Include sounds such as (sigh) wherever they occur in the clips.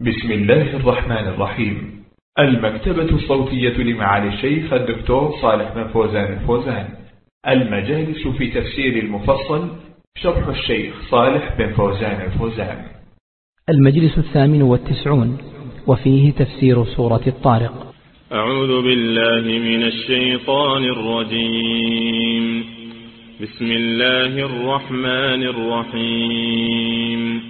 بسم الله الرحمن الرحيم. المكتبة الصوتية لمعالي الشيخ الدكتور صالح بن فوزان الفوزان. المجالس في تفسير المفصل شرح الشيخ صالح بن فوزان الفوزان. المجلس الثامن والتسعون وفيه تفسير سورة الطارق. أعوذ بالله من الشيطان الرجيم. بسم الله الرحمن الرحيم.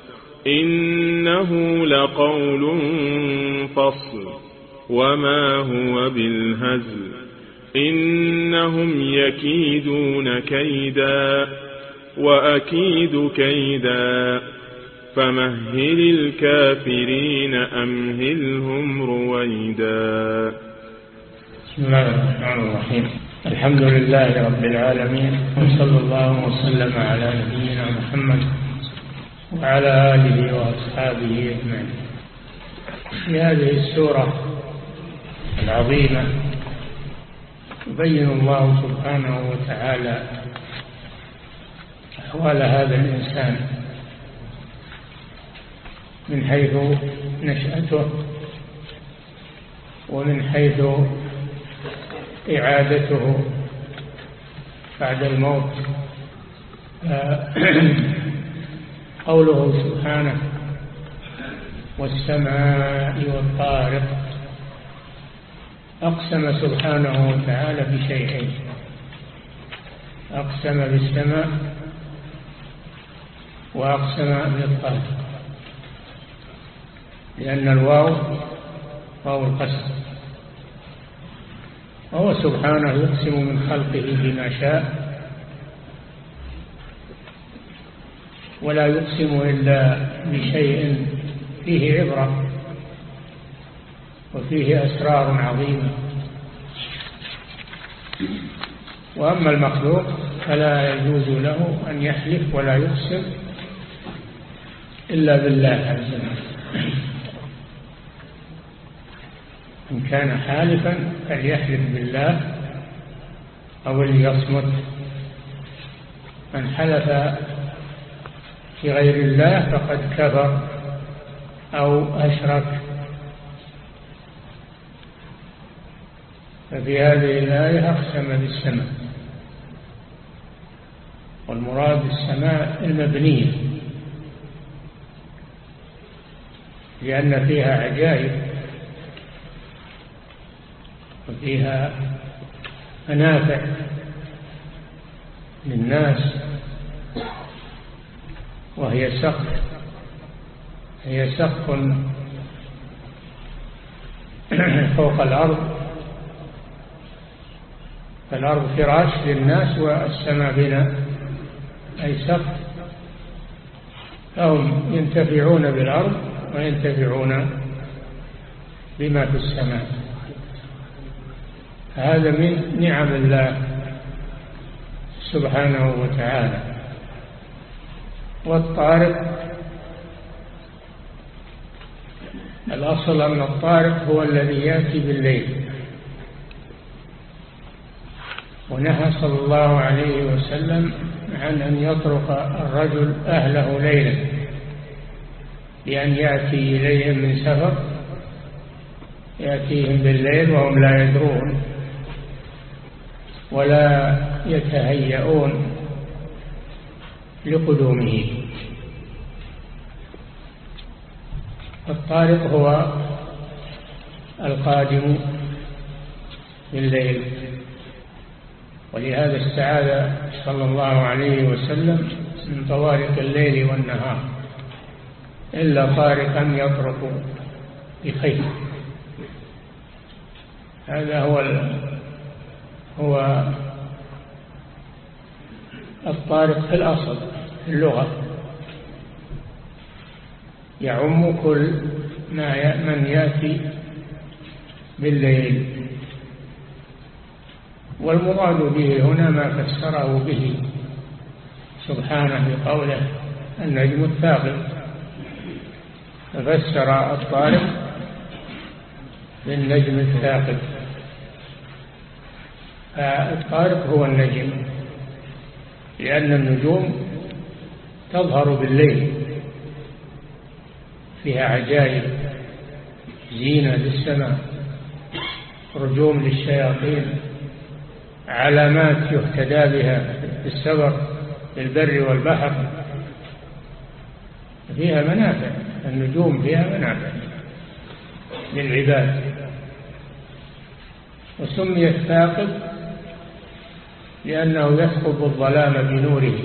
إنه لقول فصل. وما هو بالهزل. إنهم يكيدون كيدا وأكيد كيدا. فمهل الكافرين أمهلهم رويدا. بسم الله الرحمن الرحيم. الحمد لله رب العالمين. وصلى الله وسلم على نبينا محمد وعلى آله وأصحابه أجمعين. في هذه السورة العظيمة يبين الله سبحانه وتعالى أحوال هذا الإنسان من حيث نشأته ومن حيث إعادته بعد الموت. (clears throat) قوله سبحانه والسماء والطارق. أقسم سبحانه وتعالى بشيئين. أقسم بالسماء وأقسم بالطارق. لأن الواو واو القسم. وهو سبحانه يقسم من خلقه بما شاء ولا يقسم إلا بشيء فيه عبرة وفيه أسرار عظيمة. وأما المخلوق فلا يجوز له أن يحلف ولا يقسم إلا بالله عز وجل. إن كان حالفا فليحلف بالله أو ليصمت. من حلف في غير الله فقد كفر أو أشرك. ففي هذه الآية أقسم بالسماء والمراد بالسماء المبنية لأن فيها عجائب وفيها منافع للناس. وهي سقف. هي سقف (clears throat) فوق الأرض. فالأرض فراش للناس والسماء بنا. أي سقف. فهم ينتفعون بالأرض وينتفعون بما في السماء. هذا من نعم الله سبحانه وتعالى. والطارق. الأصل أن الطارق هو الذي يأتي بالليل. ونهى صلى الله عليه وسلم عن أن يطرق الرجل أهله ليلا بأن يأتي إليهم من سفر يأتيهم بالليل وهم لا يدرون ولا يتهيئون. لقدومه. الطارق هو القادم بالليل ولهذا استعاذ صلى الله عليه وسلم من طوارق الليل والنهار. إلا طارقا يطرق بخير. هذا هو هو الطارق في الأصل في اللغة. يعم كل ما من يأتي بالليل. والمراد به هنا ما فسره به سبحانه بقوله النجم الثاقب. ففسر الطارق بالنجم الثاقب. فالطارق هو النجم. لأن النجوم تظهر بالليل. فيها عجائب زينة للسماء رجوم للشياطين علامات يهتدى بها في السفر في البر والبحر. فيها منافع النجوم فيها منافع للعباد. وسميت ثاقب لأنه يثقب الظلام بنوره.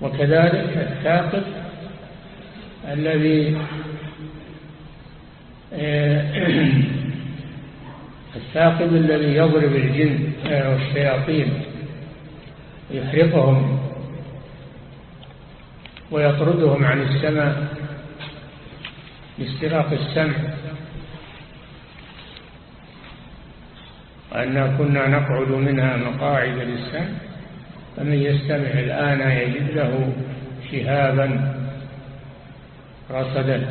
وكذلك الثاقب الذي آه، (clears throat) الثاقب الذي يضرب الجن والشياطين يحرقهم ويطردهم عن السماء باستراق السمع. وأنا كنا نقعد منها مقاعد للسمع فمن يستمع الآن يجد له شهابا رصدا.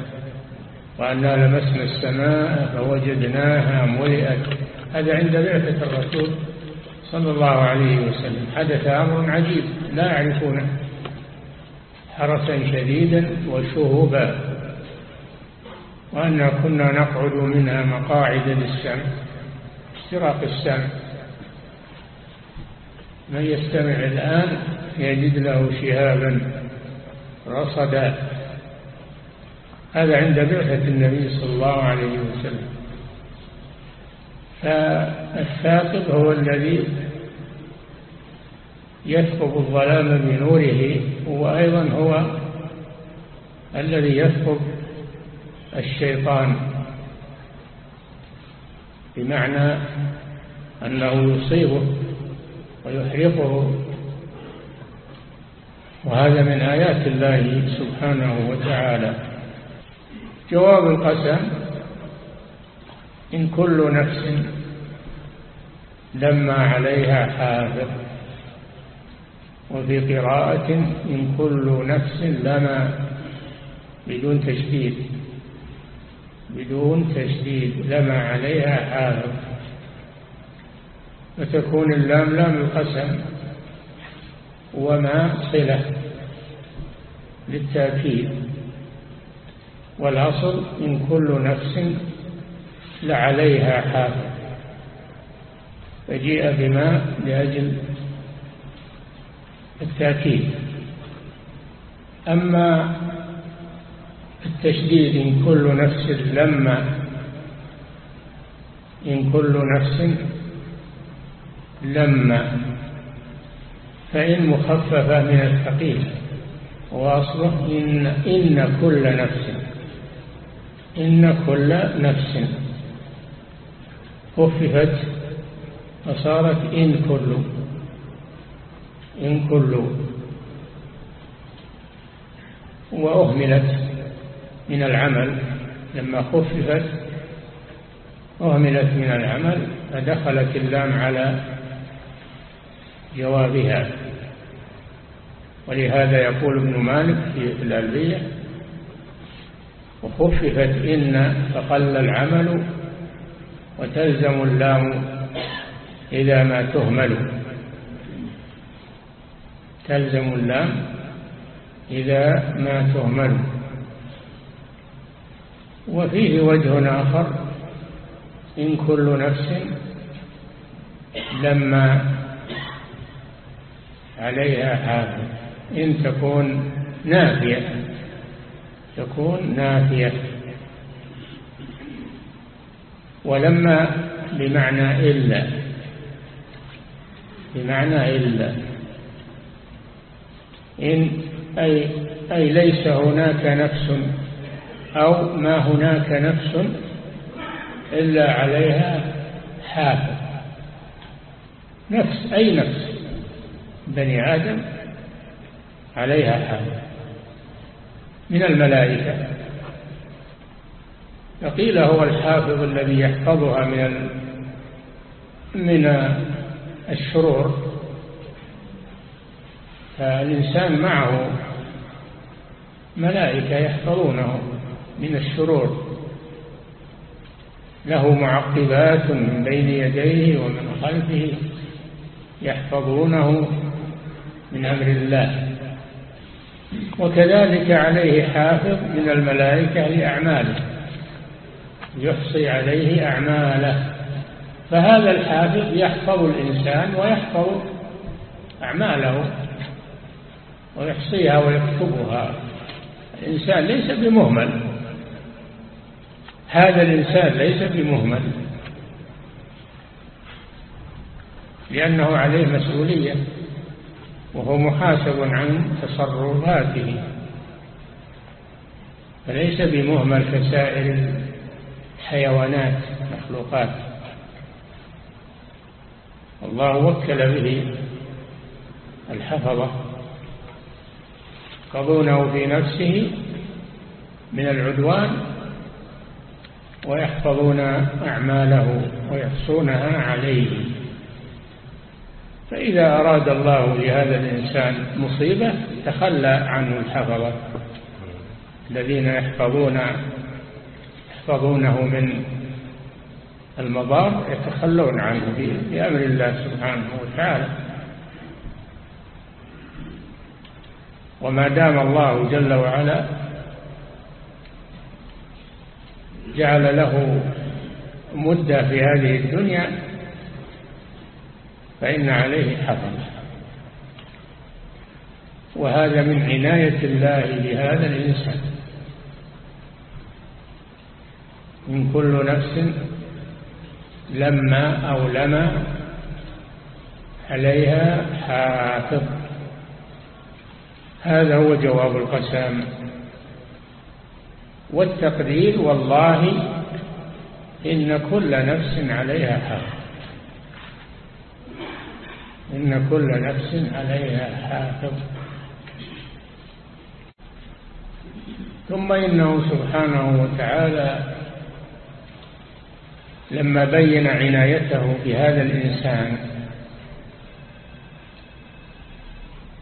وأنا لمسنا السماء فوجدناها ملئت. هذا عند بعثة الرسول صلى الله عليه وسلم. حدث أمر عجيب لا يعرفونه حرسا شديدا وشهوبا. وأنا كنا نقعد منها مقاعد للسمع. استراق السمع. من يستمع الآن يجد له شهابا رصدا. هذا عند بعثة النبي صلى الله عليه وسلم. فالثاقب هو الذي يثقب الظلام بنوره وأيضا هو الذي يثقب الشيطان. بمعنى أنه يصيبه ويحرقه. وهذا من آيات الله سبحانه وتعالى. جواب القسم إن كل نفس لما عليها حافظ. وفي قراءة إن كل نفس لما بدون تشديد. بدون تشديد لما عليها حافظ فتكون اللام لام القسم وما صلة للتأكيد. والأصل إن كل نفس لعليها حافظ فجيء بما لأجل التأكيد. أما التشديد إن كل نفس لما إن كل نفس لما. فإن مخففة من الثقيل وأصله إن, إن كل نفس إن كل نفس. خففت فصارت إن كل إن كل. وأهملت من العمل. لما خففت أهملت من العمل فدخلت اللام على جوابها. ولهذا يقول ابن مالك في الألبية وخففت إن فقل العمل وتلزم اللام إذا ما تهمل. تلزم اللام إذا ما تهمل. وفيه وجه آخر إن كل نفس لما عليها حافظ. إن تكون نافية تكون نافية. ولما بمعنى إلا بمعنى إلا. إن أي, أي ليس هناك نفس أو ما هناك نفس إلا عليها حافظ. نفس أي نفس؟ بني آدم عليها حافظ. من الملائكة. فقيل هو الحافظ الذي يحفظها من من الشرور. فالإنسان معه ملائكة يحفظونه. من الشرور. له معقبات من بين يديه ومن خلفه يحفظونه من أمر الله. وكذلك عليه حافظ من الملائكة لأعماله. يحصي عليه أعماله. فهذا الحافظ يحفظ الإنسان ويحفظ أعماله ويحصيها ويكتبها. الإنسان ليس بمهمل. هذا الإنسان ليس بمهمل لأنه عليه مسؤولية وهو محاسب عن تصرفاته. فليس بمهمل كسائر الحيوانات مخلوقات. الله وكل به الحفظة. يحفظونه في نفسه من العدوان ويحفظون أعماله ويحصونها عليه. فإذا أراد الله لهذا الإنسان مصيبة تخلى عنه الحفظة الذين يحفظون يحفظونه من المضار يتخلون عنه بأمر الله سبحانه وتعالى. وما دام الله جل وعلا جعل له مدة في هذه الدنيا فإن عليه حفظ وهذا من عناية الله بهذا الإنسان. من كل نفس لما أو لما عليها حافظ. هذا هو جواب القسم. والتقدير والله إن كل نفس عليها حافظ إن كل نفس عليها حافظ ثم إنه سبحانه وتعالى لما بين عنايته بهذا الإنسان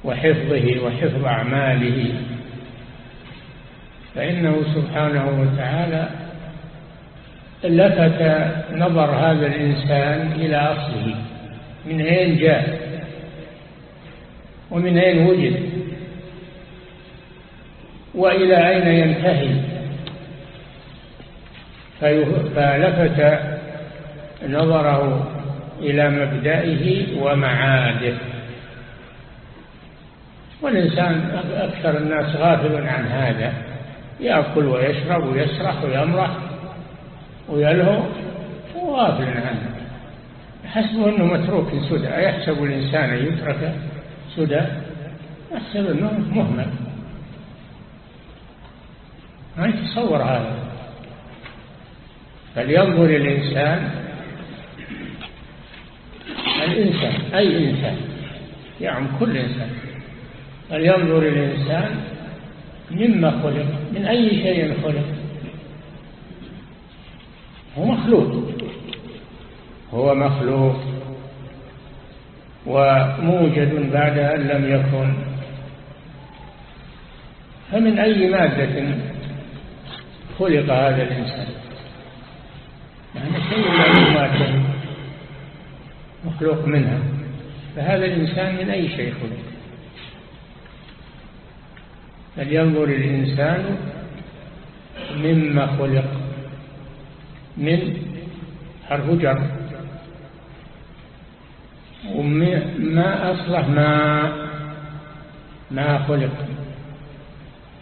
وحفظه وحفظ أعماله فإنه سبحانه وتعالى لفت نظر هذا الإنسان إلى أصله. من أين جاء؟ ومن أين وجد؟ وإلى أين ينتهي؟ فلفت نظره إلى مبدئه ومعاده. والإنسان أكثر الناس غافل عن هذا. يأكل ويشرب ويسرح ويمرح ويلهو. وغافل عنه حسبه أنه متروك سدى أيحسب الإنسان أن يترك سدى يحسب أنه مهمل. ما يتصور هذا. فلينظر الإنسان الإنسان أي إنسان؟ يعني كل إنسان. فلينظر الإنسان مما خلق من أي شيء خلق؟ هو مخلوق. هو مخلوق وموجد بعد أن لم يكن. فمن أي مادة خلق هذا الإنسان؟ يعني شيء من مادة مخلوق منها. فهذا الإنسان من أي شيء خلق؟ فلينظر الإنسان مما خلق من حرف جر؟ وما أصلح ما ما خلق؟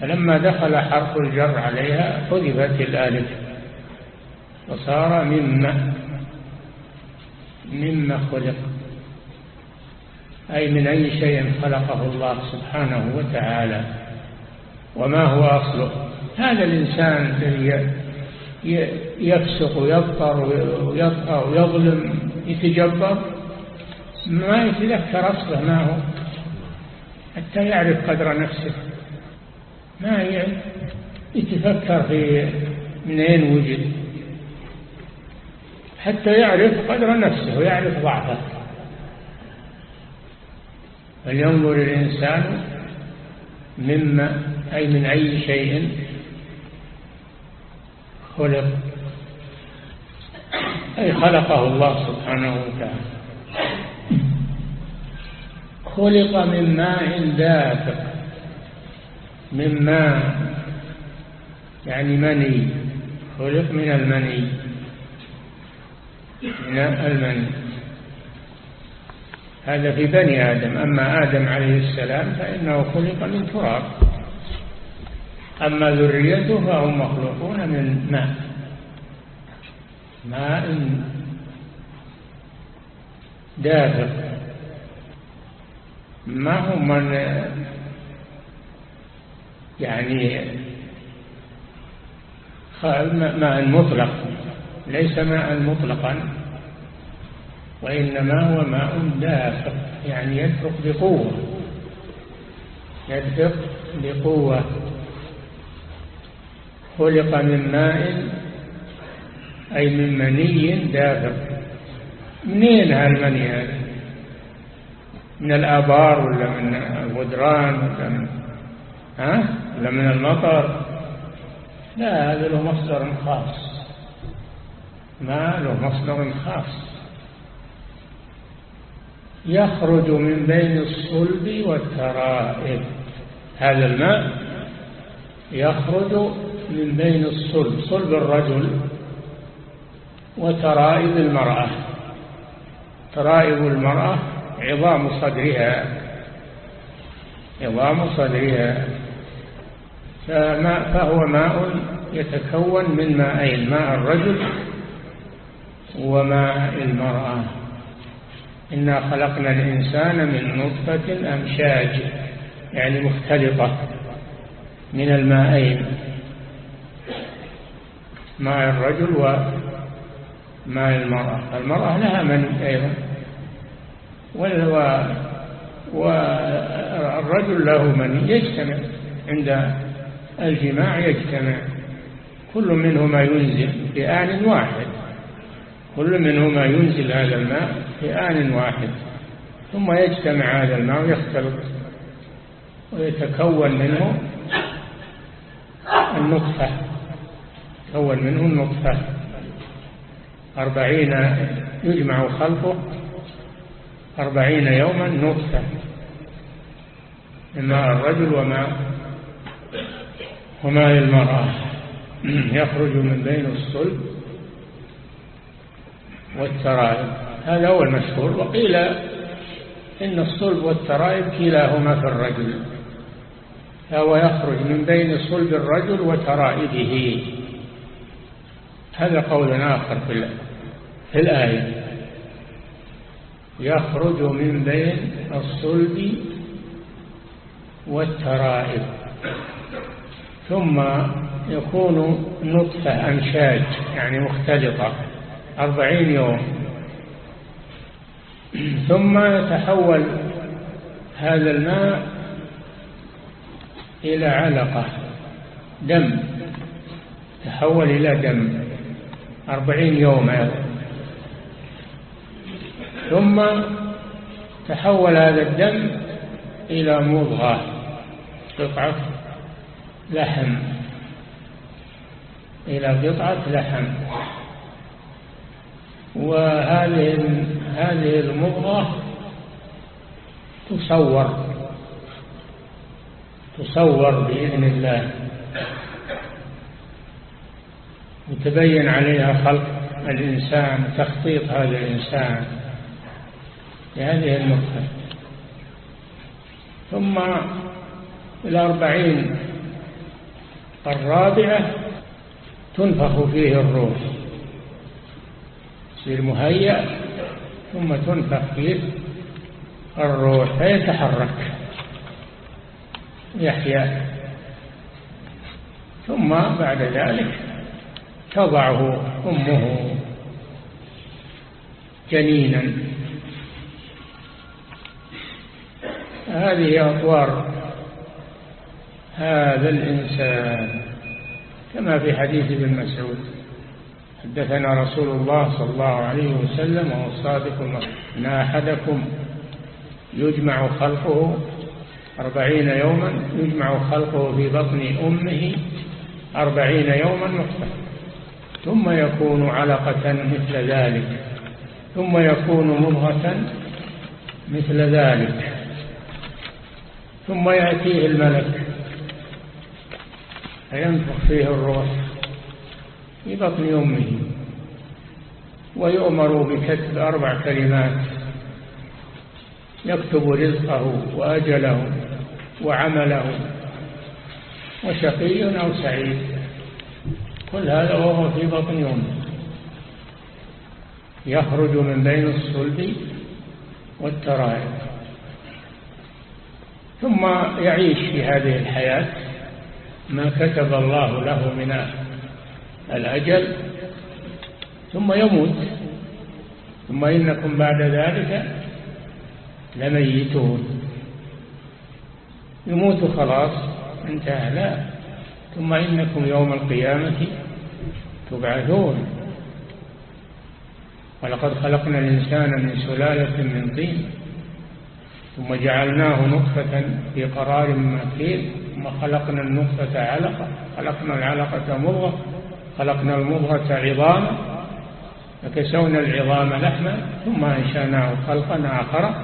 فلما دخل حرف الجر عليها حذفت الآلف وصار مما مما خلق. أي من أي شيء خلقه الله سبحانه وتعالى. وما هو أصله؟ هذا الإنسان الذي يفسق ويبطر ويطغى ويظلم يتجبر ما يتذكر أصله ما هو؟ حتى يعرف قدر نفسه. ما يتفكر في من أين وجد. حتى يعرف قدر نفسه ويعرف ضعفه. فلينظر الإنسان مما أي من أي شيء خلق أي خلقه الله سبحانه وتعالى. خلق من ماء دافق من ماء يعني مني. خلق من المني من المني. هذا في بني آدم. أما آدم عليه السلام فإنه خلق من تراب. أما ذريته فهم مخلوقون من ماء. ماء دافق ما هم من يعني ماء مطلق. ليس ماء مطلقا وإنما هو ماء دافق يعني يدفق بقوة. يدفق بقوة. خلق من ماء أي من مني دافق منين هالمني هذا؟ من الآبار ولا من الغدران ولا من ها؟ ولا من المطر؟ لا هذا له مصدر خاص. ما له مصدر خاص. يخرج من بين الصلب والترائب. هذا الماء يخرج من بين الصلب صلب الرجل وترائب المرأة. ترائب المرأة عظام صدرها عظام صدرها. فهو ماء يتكون من ماءين ماء الرجل وماء المرأة. إنا خلقنا الإنسان من نطفة أمشاج يعني مختلطة من الماءين. ماء الرجل وماء المرأة. المرأة لها من أيضا. والرجل له من يجتمع. عند الجماع يجتمع. كل منهما ينزل في آن واحد. كل منهما ينزل هذا الماء في آن واحد. ثم يجتمع هذا الماء ويختلط. ويتكون منه النطفة. تكون منه النطفة أربعين يجمع خلقه أربعين يوما نطفة. ماء الرجل وماء وماء المرأة (clears throat) يخرج من بين الصلب والترائب. هذا هو المشهور. وقيل إن الصلب والترائب كلاهما في الرجل. فهو يخرج من بين صلب الرجل وترائبه. هذا قول آخر في الآية. يخرج من بين الصلب والترائب. ثم يكون نطفة أمشاج يعني مختلطة أربعين يوم. ثم يتحول هذا الماء إلى علقة دم تحول إلى دم. أربعين يوما ثم تحول هذا الدم إلى مضغة قطعة لحم. إلى قطعة لحم. وهذه هذه المضغة تصور تصور بإذن الله. وتبين عليها خلق الإنسان تخطيط هذا الإنسان لهذه النطفة ثم الأربعين الرابعة تنفخ فيه الروح. يصير مهيأ ثم تنفخ فيه الروح فيتحرك يحيا. ثم بعد ذلك تضعه أمه جنينا. هذه أطوار هذا الإنسان كما في حديث ابن مسعود حدثنا رسول الله صلى الله عليه وسلم وهو الصادق أن أحدكم يجمع خلقه أربعين يوما يجمع خلقه في بطن أمه أربعين يوما نطفة ثم يكون علقة مثل ذلك. ثم يكون مضغة مثل ذلك. ثم يأتيه الملك. فينفخ فيه الروح في بطن أمه ويؤمر بكتب أربع كلمات. يكتب رزقه وأجله وعمله. وشقي أو سعيد. كل هذا وهو في بطن أمه يخرج من بين الصلب والترائب. ثم يعيش في هذه الحياة ما كتب الله له من الأجل ثم يموت. ثم إنكم بعد ذلك لميتون. يموت خلاص انتهى. لا. ثم إنكم يوم القيامة تبعثون ولقد خلقنا الإنسان من سلالة من طين ثم جعلناه نطفة في قرار مكين ثم خلقنا النطفة علقة خلقنا العلقة مضغة خلقنا المضغة عظاما فكسونا العظام لحما ثم أنشأناه خلقا آخر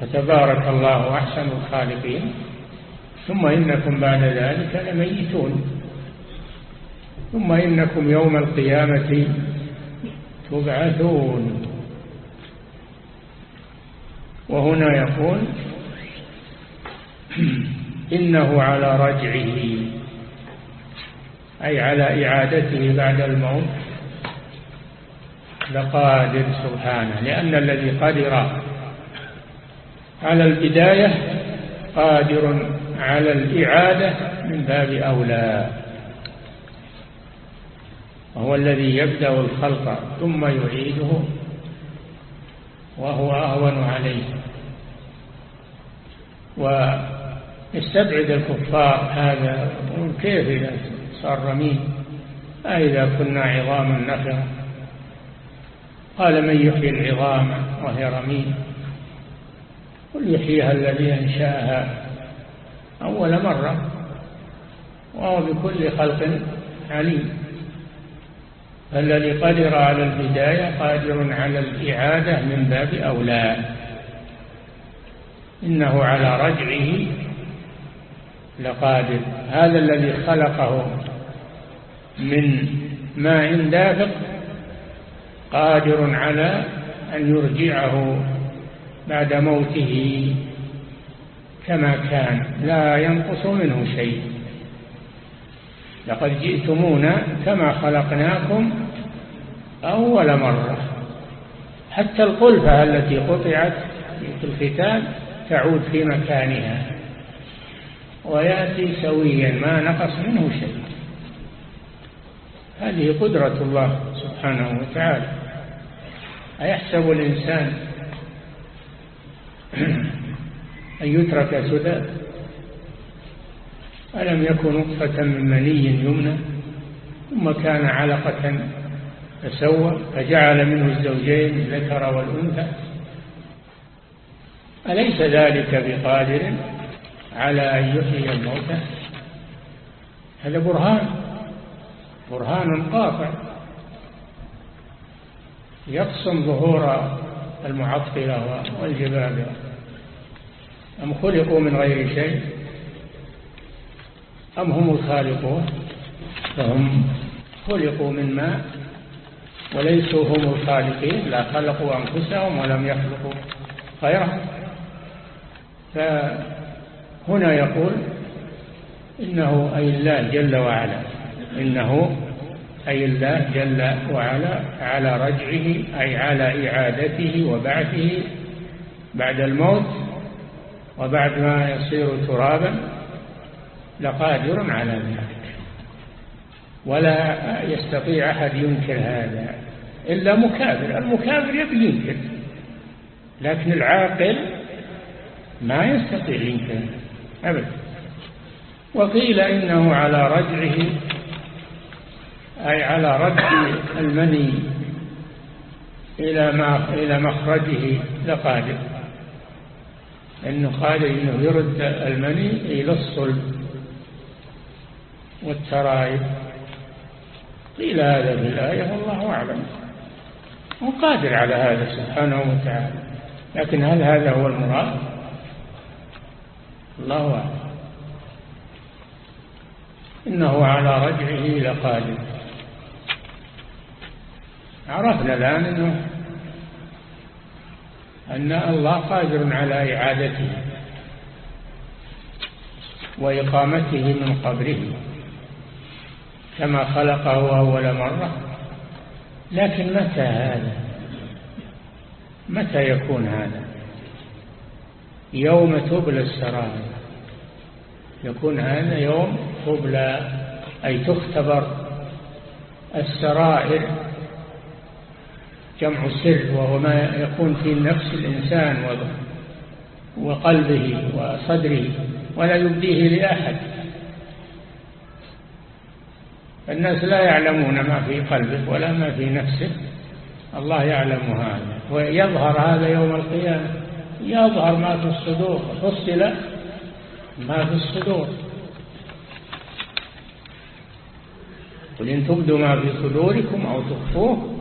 فتبارك الله أحسن الخالقين ثم إنكم بعد ذلك لميتون. ثم إنكم يوم القيامة تبعثون. وهنا يقول (clears throat) إنه على رجعه أي على إعادته بعد الموت لقادر سبحانه لأن الذي قدر على البداية قادر على الإعادة من باب أولى. وهو الذي يبدأ الخلق ثم يعيده وهو أهون عليه. ويستبعد الكفار هذا كيف إذا صار رميم؟ أئذا كنا عظاما نخرة. قال من يحيي العظام وهي رميم؟ قل يحييها الذي أنشأها أول مرة وهو بكل خلق عليم. فالذي قدر على البداية قادر على الإعادة من باب أولى. إنه على رجعه لقادر. هذا الذي خلقه من ماء دافق قادر على أن يرجعه بعد موته كما كان. لا ينقص منه شيء. لقد جئتمونا كما خلقناكم أول مرة. حتى القلفة التي قطعت في الختان تعود في مكانها. ويأتي سويا ما نقص منه شيء. هذه قدرة الله سبحانه وتعالى. أيحسب الإنسان (clears throat) أن يترك سدى؟ ألم يكن نطفة من مني يمنى ثم كان علقة فسوى فجعل منه الزوجين الذكر والأنثى. أليس ذلك بقادر على أن يحيي الموتى؟ هذا برهان برهان قاطع. يقسم ظهور المعطلة والجبابرة أم خلقوا من غير شيء؟ أم هم الخالقون؟ فهم خلقوا من ماء. وليسوا هم الخالقين لا خلقوا أنفسهم ولم يخلقوا غيرهم. فهنا يقول إنه أي الله جل وعلا إنه أي الله جل وعلا على رجعه أي على إعادته وبعثه بعد الموت وبعد ما يصير ترابا لقادر على ذلك. ولا يستطيع أحد ينكر هذا إلا مكابر المكابر يبي ينكر لكن العاقل ما يستطيع ينكر أبدا. وقيل إنه على رجعه أي على رد المني إلى ما إلى مخرجه لقادر. إنه قادر إنه يرد المني إلى الصلب والترائب قيل هذا في الآية والله أعلم. هو قادر على هذا سبحانه وتعالى. لكن هل هذا هو المراد؟ الله أعلم. إنه على رجعه لقادر. عرفنا الآن أنه أن الله قادر على إعادته وإقامته من قبره. كما خلقه أول مرة. لكن متى هذا؟ متى يكون هذا؟ يوم تبلى السرائر. يكون هذا يوم تبلى أي تختبر السرائر. جمع سر وهو ما يكون في نفس الإنسان وقلبه وصدره ولا يبديه لأحد. الناس لا يعلمون ما في قلبه ولا ما في نفسه الله يعلم هذا. ويظهر هذا يوم القيامة. يظهر ما في الصدور. فصل ما في الصدور. قل إن تبدوا ما في صدوركم أو تخفوه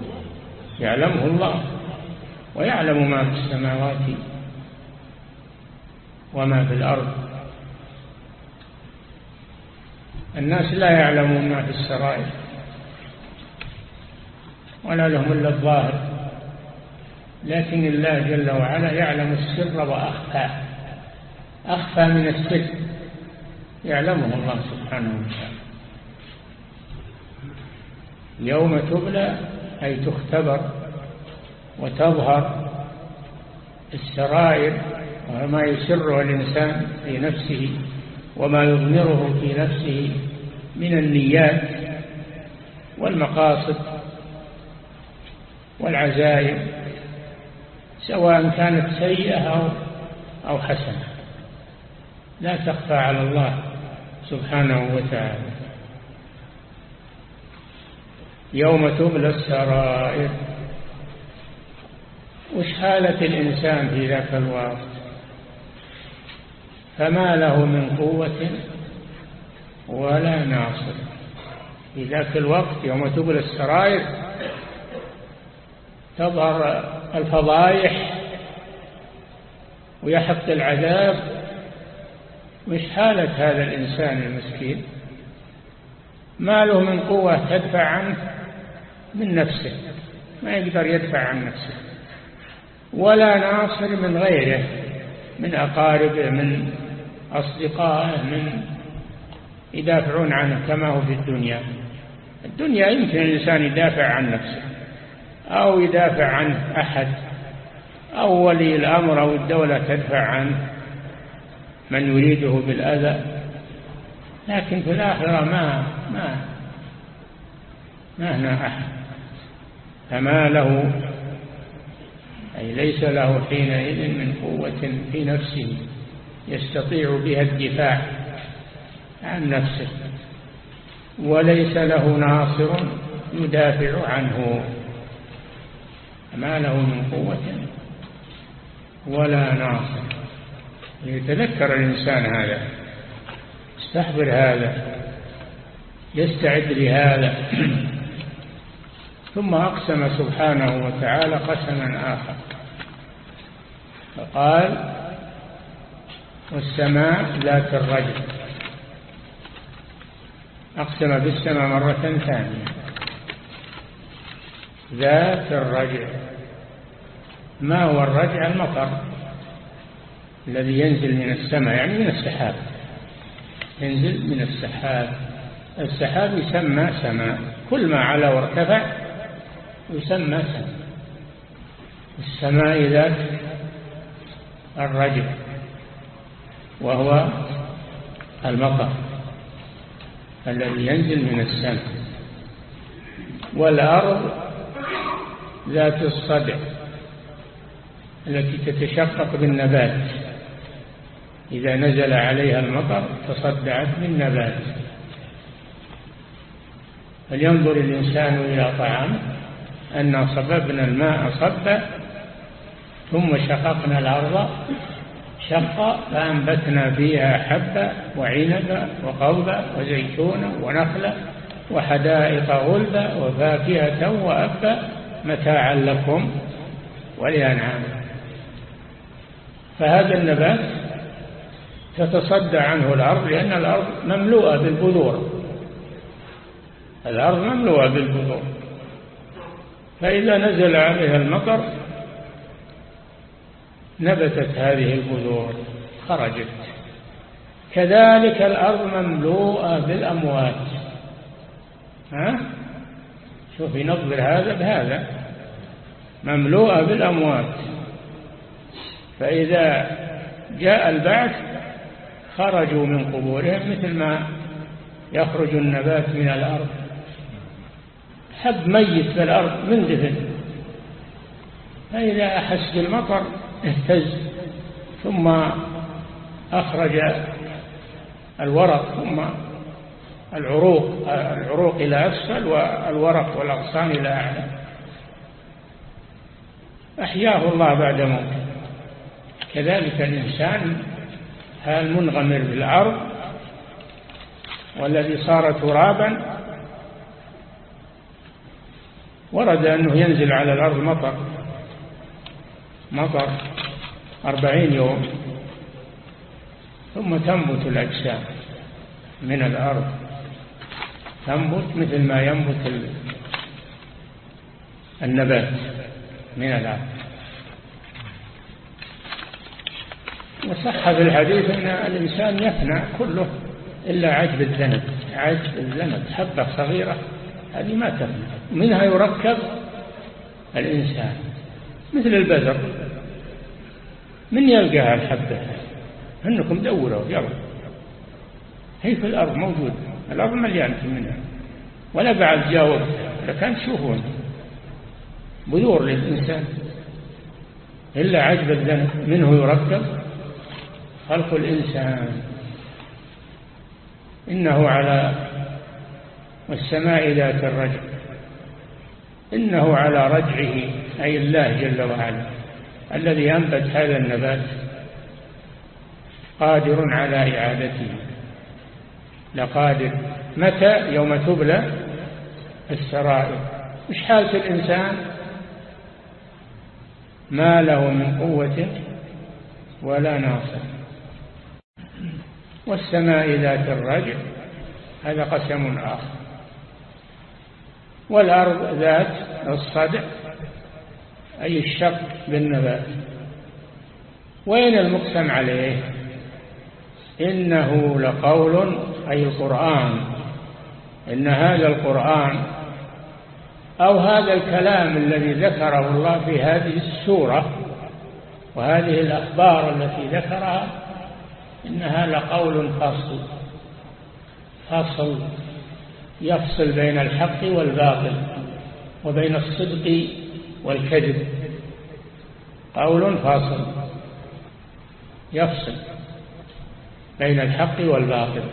يعلمه الله ويعلم ما في السماوات وما في الأرض. الناس لا يعلمون ما في السرائر ولا لهم إلا الظاهر لكن الله جل وعلا يعلم السر وأخفى أخفى من السر يعلمه الله سبحانه وتعالى. يوم تبلى أي تختبر وتظهر السرائر وما يسره الإنسان في نفسه وما يضمره في نفسه من النيات والمقاصد والعزائم سواء كانت سيئة أو, أو حسنة. لا تخفى على الله سبحانه وتعالى. يوم تبلى السرائر. وش حالة الإنسان في ذاك الوقت؟ فما له من قوة ولا ناصر. في ذاك الوقت يوم تبلى السرائر تظهر الفضايح ويحق العذاب. مش حالة هذا الإنسان المسكين؟ ما له من قوة تدفع عنه من نفسه ما يقدر يدفع عن نفسه. ولا ناصر من غيره من أقاربه من أصدقائه من يدافعون عنه كما هو في الدنيا. الدنيا يمكن الإنسان يدافع عن نفسه أو يدافع عنه أحد أو ولي الأمر أو الدولة تدفع عنه من يريده بالأذى. لكن في الآخرة ما ما ما هنا أحد. فما له أي ليس له حينئذ من قوة في نفسه. يستطيع بها الدفاع عن نفسه وليس له ناصر يدافع عنه ما له من قوة ولا ناصر. يتذكر الإنسان هذا يستحضر هذا يستعد لهذا. ثم أقسم سبحانه وتعالى قسما آخر فقال والسماء ذات الرجل. أقسم بالسماء مرة ثانية. ذات الرجع. ما هو الرجع؟ المطر الذي ينزل من السماء يعني من السحاب. ينزل من السحاب. السحاب يسمى سماء. كل ما علا وارتفع يسمى سماء. السماء ذات الرجل وهو المطر الذي ينزل من السماء. والأرض ذات الصدع التي تتشقق بالنبات. إذا نزل عليها المطر تصدعت بالنبات. فلينظر الإنسان إلى طعامه أن صببنا الماء صبا ثم شققنا الأرض شقا فأنبتنا فيها حبا وعنبا وقوبا وزيتونا ونخلا وحدائق غلبا وفاكهة وأبا متاعا لكم ولأنعام. فهذا النبات تتصدى عنه الأرض لأن الأرض مملوءة بالبذور. الأرض مملوءة بالبذور. فإذا نزل عليها المطر نبتت هذه البذور خرجت. كذلك الأرض مملوءة بالأموات. ها؟ شوف ينظر هذا بهذا. مملوءة بالأموات. فإذا جاء البعث خرجوا من قبورهم مثل ما يخرج النبات من الأرض. حب ميت في الأرض من دفن فإذا أحس بالمطر اهتز ثم أخرج الورق ثم العروق العروق إلى أسفل والورق والأغصان إلى أعلى. أحياه الله بعد موته. كذلك الإنسان المنغمر بالأرض والذي صار ترابا؟ ورد أنه ينزل على الأرض مطر. مطر. أربعين يوم. ثم تنبت الأجسام من الأرض. تنبت مثل ما ينبت النبات من الأرض. وصح في الحديث أن الإنسان يفنى كله إلا عجب الذنب. عجب الذنب. حبة صغيرة هذه ما تفنى. منها يركب الإنسان. مثل البذر. من يلقاها الحبة أنكم دوروا يلا. هي في الأرض؟ موجودة الأرض مليانة منها. ولا بعد جاوب. لكان تشوفون بذور للإنسان. إلا عجب الذنب. منه يركب خلق الإنسان. إنه على والسماء ذات الرجع. إنه على رجعه أي الله جل وعلا. الذي أنبت هذا النبات قادر على إعادته. لقادر. متى؟ يوم تبلى السرائر. مش حالة الإنسان؟ ما له من قوة ولا ناصر. والسماء ذات الرجع هذا قسم آخر. والأرض ذات الصدع. أي الشق بالنبات. وين المقسم عليه؟ إنه لقول أي القرآن. إن هذا القرآن أو هذا الكلام الذي ذكره الله في هذه السورة وهذه الأخبار التي ذكرها إنها لقول فصل فصل يفصل بين الحق والباطل وبين الصدق والكذب. قول فاصل. يفصل بين الحق والباطل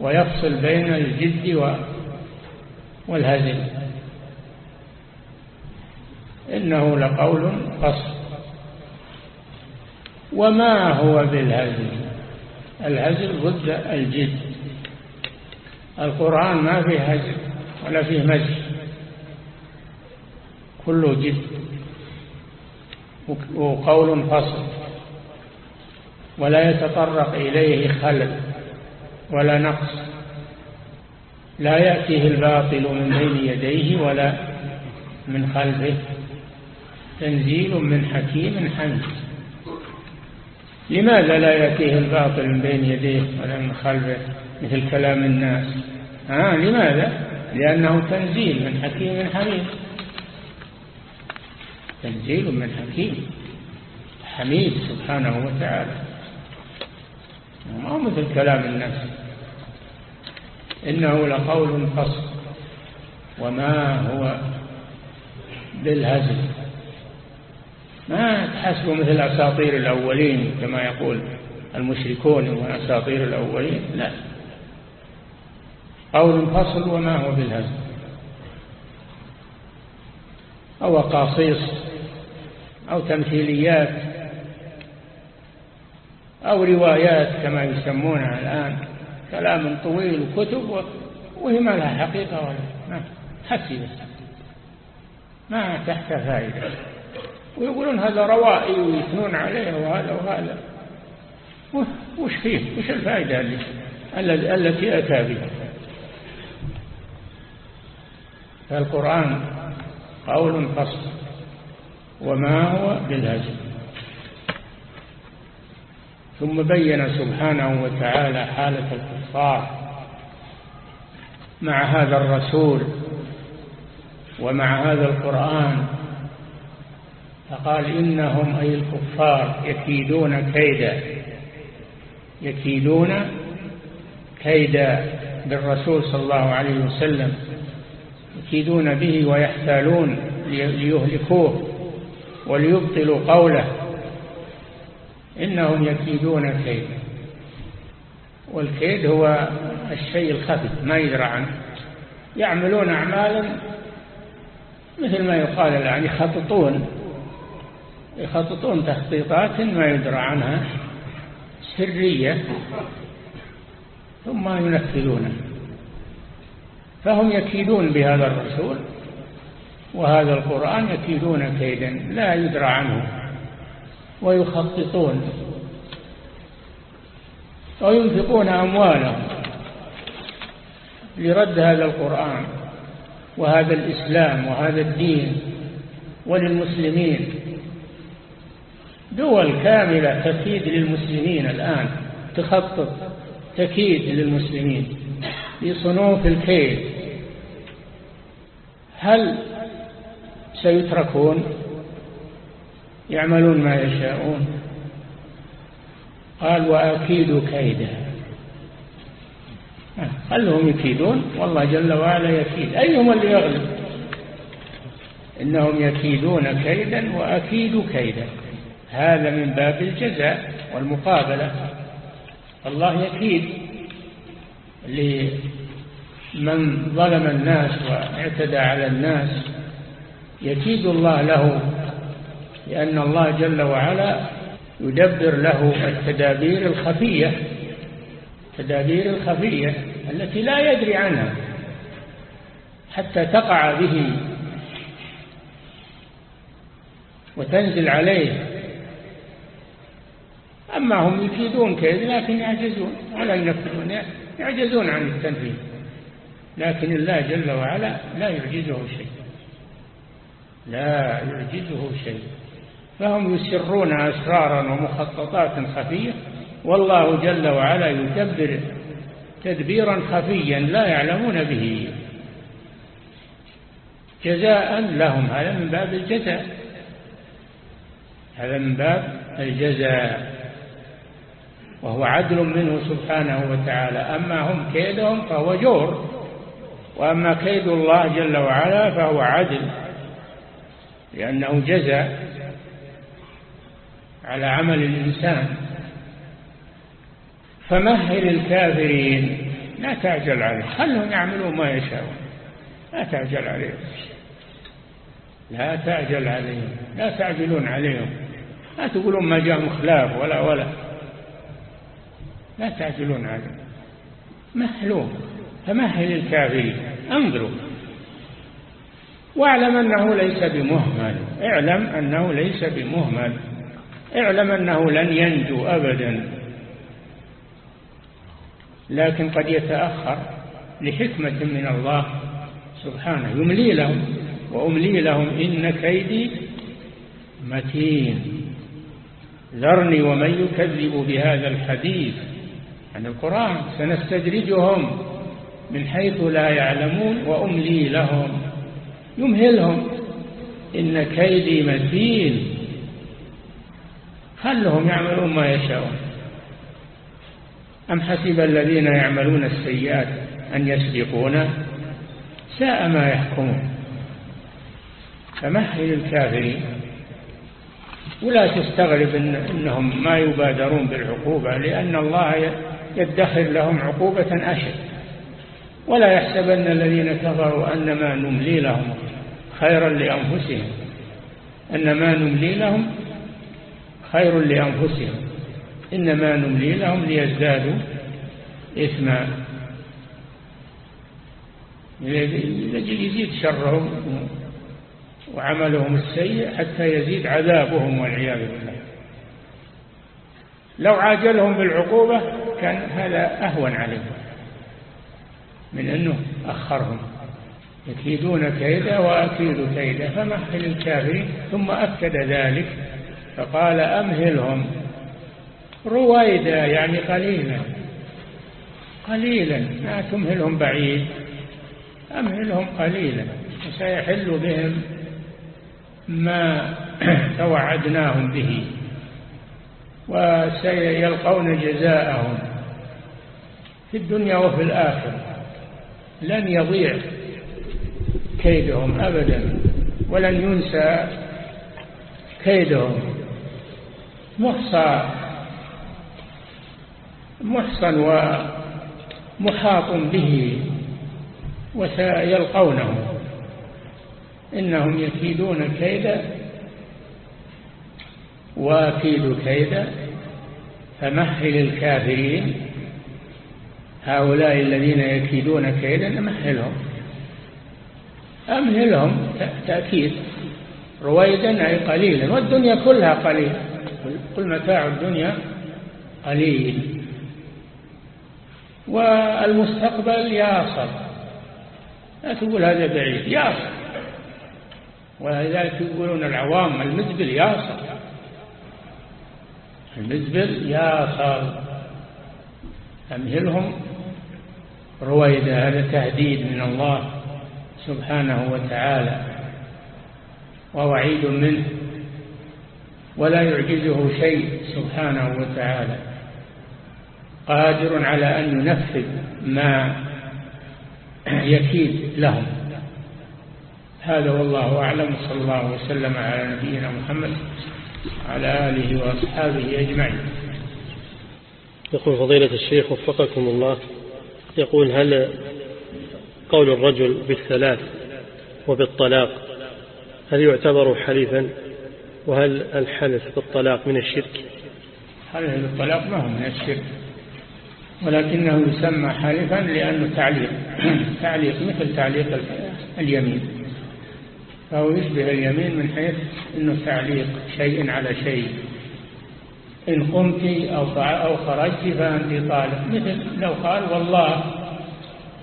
ويفصل بين الجد والهزل. إنه لقول فصل. وما هو بالهزل؟ الهزل ضد الجد. القرآن ما فيه هزل ولا فيه مزح كله جد وقول فصل ولا يتطرق إليه خلل ولا نقص لا يأتيه الباطل من بين يديه ولا من خلفه تنزيل من حكيم حميد لماذا لا يأتيه الباطل من بين يديه ولا من خلفه مثل كلام الناس؟ آه لماذا؟ لأنه تنزيل من حكيم حميد تنزيل من حكيم. حميد سبحانه وتعالى. ما مثل كلام الناس. إنه لقول فصل. وما هو بالهزل. ما تحسبوا مثل أساطير الأولين كما يقول المشركون وأساطير الأولين. لا. قول فصل وما هو بالهزل. أو قاصيص أو تمثيليات أو روايات كما يسمونها الآن كلام طويل وكتب وهي ما لها حقيقة ولا ما حسبت ما تحت فائدة. ويقولون هذا روائي ويثنون عليه وهذا وهذا. وش فيه؟ وش الفائدة التي أتى بها؟ فالقرآن قول فصل. وما هو بالهزل ثم بين سبحانه وتعالى حالة الكفار مع هذا الرسول ومع هذا القرآن فقال إنهم أي الكفار يكيدون كيدا يكيدون كيدا بالرسول صلى الله عليه وسلم يكيدون به ويحتالون ليهلكوه. وليبطلوا قوله إنهم يكيدون كيدا والكيد هو الشيء الخفي ما يدرى عنه. يعملون أعمالا مثل ما يقال الآن يخططون يخططون تخطيطات ما يدرى عنها سرية ثم ينفذونها. فهم يكيدون بهذا الرسول وهذا القرآن يكيدون كيدا لا يدرى عنه ويخططون وينفقون أموالهم لرد هذا القرآن وهذا الإسلام وهذا الدين وللمسلمين. دول كاملة تكيد للمسلمين الآن تخطط تكيد للمسلمين لصنوف الكيد. هل سيتركون يعملون ما يشاءون. قال وأكيد كيدا. خلهم يكيدون؟ والله جل وعلا يكيد. أيهم اللي يغلب؟ إنهم يكيدون كيدا وأكيد كيدا. هذا من باب الجزاء والمقابلة. الله يكيد لمن ظلم الناس واعتدى على الناس. يكيد الله له لأن الله جل وعلا يدبر له التدابير الخفية التدابير الخفية التي لا يدري عنها حتى تقع به وتنزل عليه. أما هم يكيدون كيد لكن يعجزون ولا ينفذون يعجزون عن التنفيذ لكن الله جل وعلا لا يعجزه شيء. لا يعجزه شيء. فهم يسرون أسرارا ومخططات خفية والله جل وعلا يدبر تدبيرا خفيا لا يعلمون به. جزاء لهم هذا من باب الجزاء. هذا من باب الجزاء. وهو عدل منه سبحانه وتعالى. أما هم كيدهم فهو جور وأما كيد الله جل وعلا فهو عدل. لأنه جزاء على عمل الإنسان. فمهل الكافرين. لا تعجل عليهم خلهم يعملوا ما يشاءون. لا تعجل عليهم لا تعجل عليهم. لا تعجلون عليهم. لا تقولون ما جاء مخلاف ولا ولا. لا تعجلون عليهم. مهلوم فمهل الكافرين. انظروا. واعلم أنه ليس بمهمل. اعلم أنه ليس بمهمل. اعلم أنه لن ينجو أبدا. لكن قد يتأخر لحكمة من الله سبحانه. يملي لهم وأملي لهم إن كيدي متين. ذرني ومن يكذب بهذا الحديث. عن القرآن سنستدرجهم من حيث لا يعلمون وأملي لهم. يمهلهم. إن كيدي متين. خلهم يعملون ما يشاءون؟ أم حسب الذين يعملون السيئات أن يسبقونا ساء ما يحكمون. فمهل الكافرين. ولا تستغرب إن إنهم ما يبادرون بالعقوبة لأن الله يدخر لهم عقوبة أشد. ولا يحسبن الذين كفروا أنما نملي لهم. خيرا لأنفسهم. أنما نملي لهم خير لأنفسهم. إنما نملي لهم ليزدادوا إثما. لأجل يزيد شرهم وعملهم السيء حتى يزيد عذابهم والعياذ بالله. لو عاجلهم بالعقوبة كان هذا أهون عليهم من أنه أخرهم. يكيدون كيدا وأكيد كيدا فمهل الكافرين. ثم أكد ذلك فقال أمهلهم. رويدا يعني قليلا. قليلا ما تمهلهم بعيد. أمهلهم قليلا وسيحل بهم ما (clears throat) توعدناهم به وسيلقون جزاءهم في الدنيا وفي الآخرة. لن يضيع. كيدهم أبدا ولن ينسى كيدهم. محصى محصن ومحاط به وسيلقونه. إنهم يكيدون كيدا وأكيد كيدا فمهل الكافرين هؤلاء الذين يكيدون كيدا أمهلهم أمهلهم تأكيد؟ رويدا أي قليلا والدنيا كلها قليل. كل متاع الدنيا قليل. والمستقبل ياصل لا تقول هذا بعيد ياصل ولذلك يقولون العوام المزبل ياصل المزبل ياصل أمهلهم رويدا هذا تهديد من الله. سبحانه وتعالى ووعيد منه ولا يعجزه شيء سبحانه وتعالى. قادر على أن ينفذ ما يكيد لهم. هذا والله أعلم صلى الله وسلم على نبينا محمد على آله وأصحابه أجمعين. يقول فضيلة الشيخ وفقكم الله يقول هل قول الرجل بالثلاث وبالطلاق هل يعتبر حليفا؟ وهل الحلف بالطلاق من الشرك؟ حلف بالطلاق ما هو من الشرك ولكنه يسمى حلفا لأنه تعليق (clears throat) تعليق مثل تعليق اليمين فهو يشبه اليمين من حيث أنه تعليق شيء على شيء إن قمت أو أو خرجت فأنت طالق مثل لو قال والله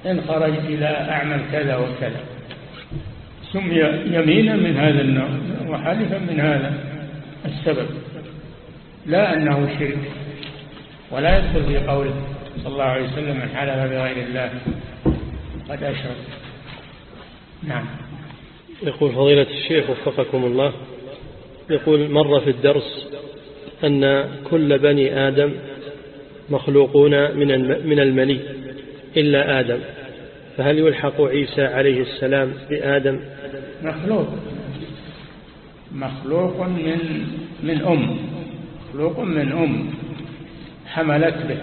إن خرجت لا أعمل كذا وكذا. سمي يمينا من هذا النوع وحلفا من هذا السبب. لا أنه شرك. ولا يدخل في قوله صلى الله عليه وسلم من حلف بغير الله قد أشرك. نعم. يقول فضيلة الشيخ وفقكم الله يقول مر في الدرس أن كل بني آدم مخلوقون من من المني إلا آدم. فهل يلحق عيسى عليه السلام بآدم؟ مخلوق. مخلوق من من أم. مخلوق من أم. حملت به.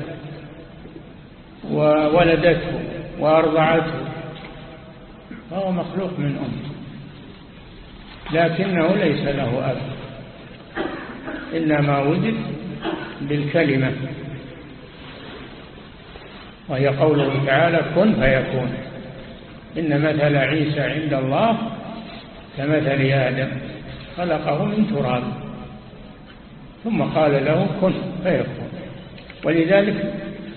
وولدته. وأرضعته. فهو مخلوق من أم. لكنه ليس له أب. إنما وجد بالكلمة. وهي قوله تعالى كن فيكون. إن مثل عيسى عند الله كمثل آدم خلقه من تراب. ثم قال له كن فيكون. ولذلك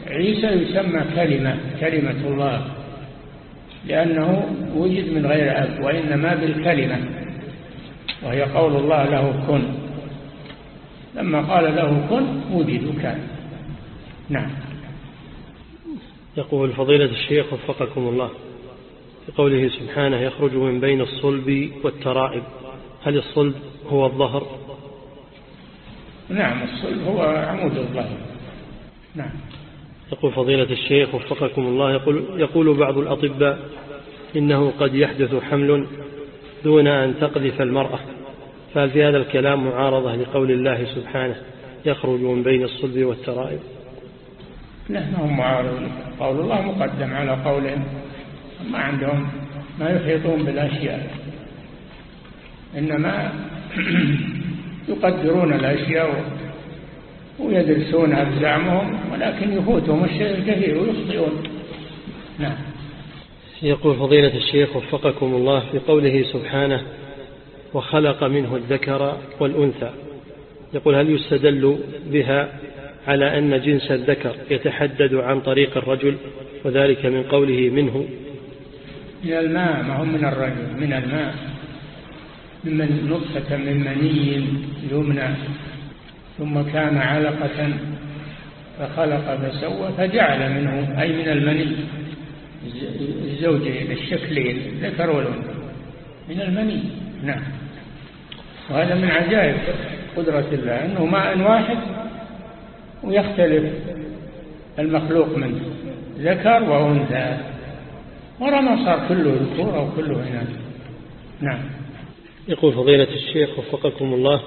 عيسى يسمى كلمة كلمة الله لأنه وجد من غير أب وإنما بالكلمة. وهي قول الله له كن. لما قال له كن وجد كان نعم. يقول فضيلة الشيخ وفقكم الله في قوله سبحانه يخرج من بين الصلب والترائب. هل الصلب هو الظهر؟ نعم الصلب هو عمود الظهر. نعم. يقول فضيلة الشيخ وفقكم الله يقول, يقول بعض الأطباء إنه قد يحدث حمل دون أن تقذف المرأة. فهل في هذا الكلام معارضة لقول الله سبحانه يخرج من بين الصلب والترائب؟ ما هم معارض قول الله مقدم على قولهم. ما عندهم ما يحيطون بالأشياء. إنما (clears throat) يقدرون الأشياء ويدرسونها بزعمهم ولكن يفوتهم الشيء الكثير ويخطئون. نعم. يقول فضيلة الشيخ وفقكم الله في قوله سبحانه وخلق منه الذكر والأنثى. يقول هل يستدل بها على أن جنس الذكر يتحدد عن طريق الرجل وذلك من قوله منه من الماء ما هم من الرجل من الماء من نطفة من مني يمنى ثم كان علقة فخلق فسوى فجعل منه أي من المني الزوجين الشكلين ذكر والأنثى من المني. نعم. وهذا من عجائب قدرة الله أنه ماء واحد ويختلف المخلوق منه ذكر وأنثى. ورا ما صار كله ذكور أو كله إناث نعم. يقول فضيلة الشيخ وفقكم الله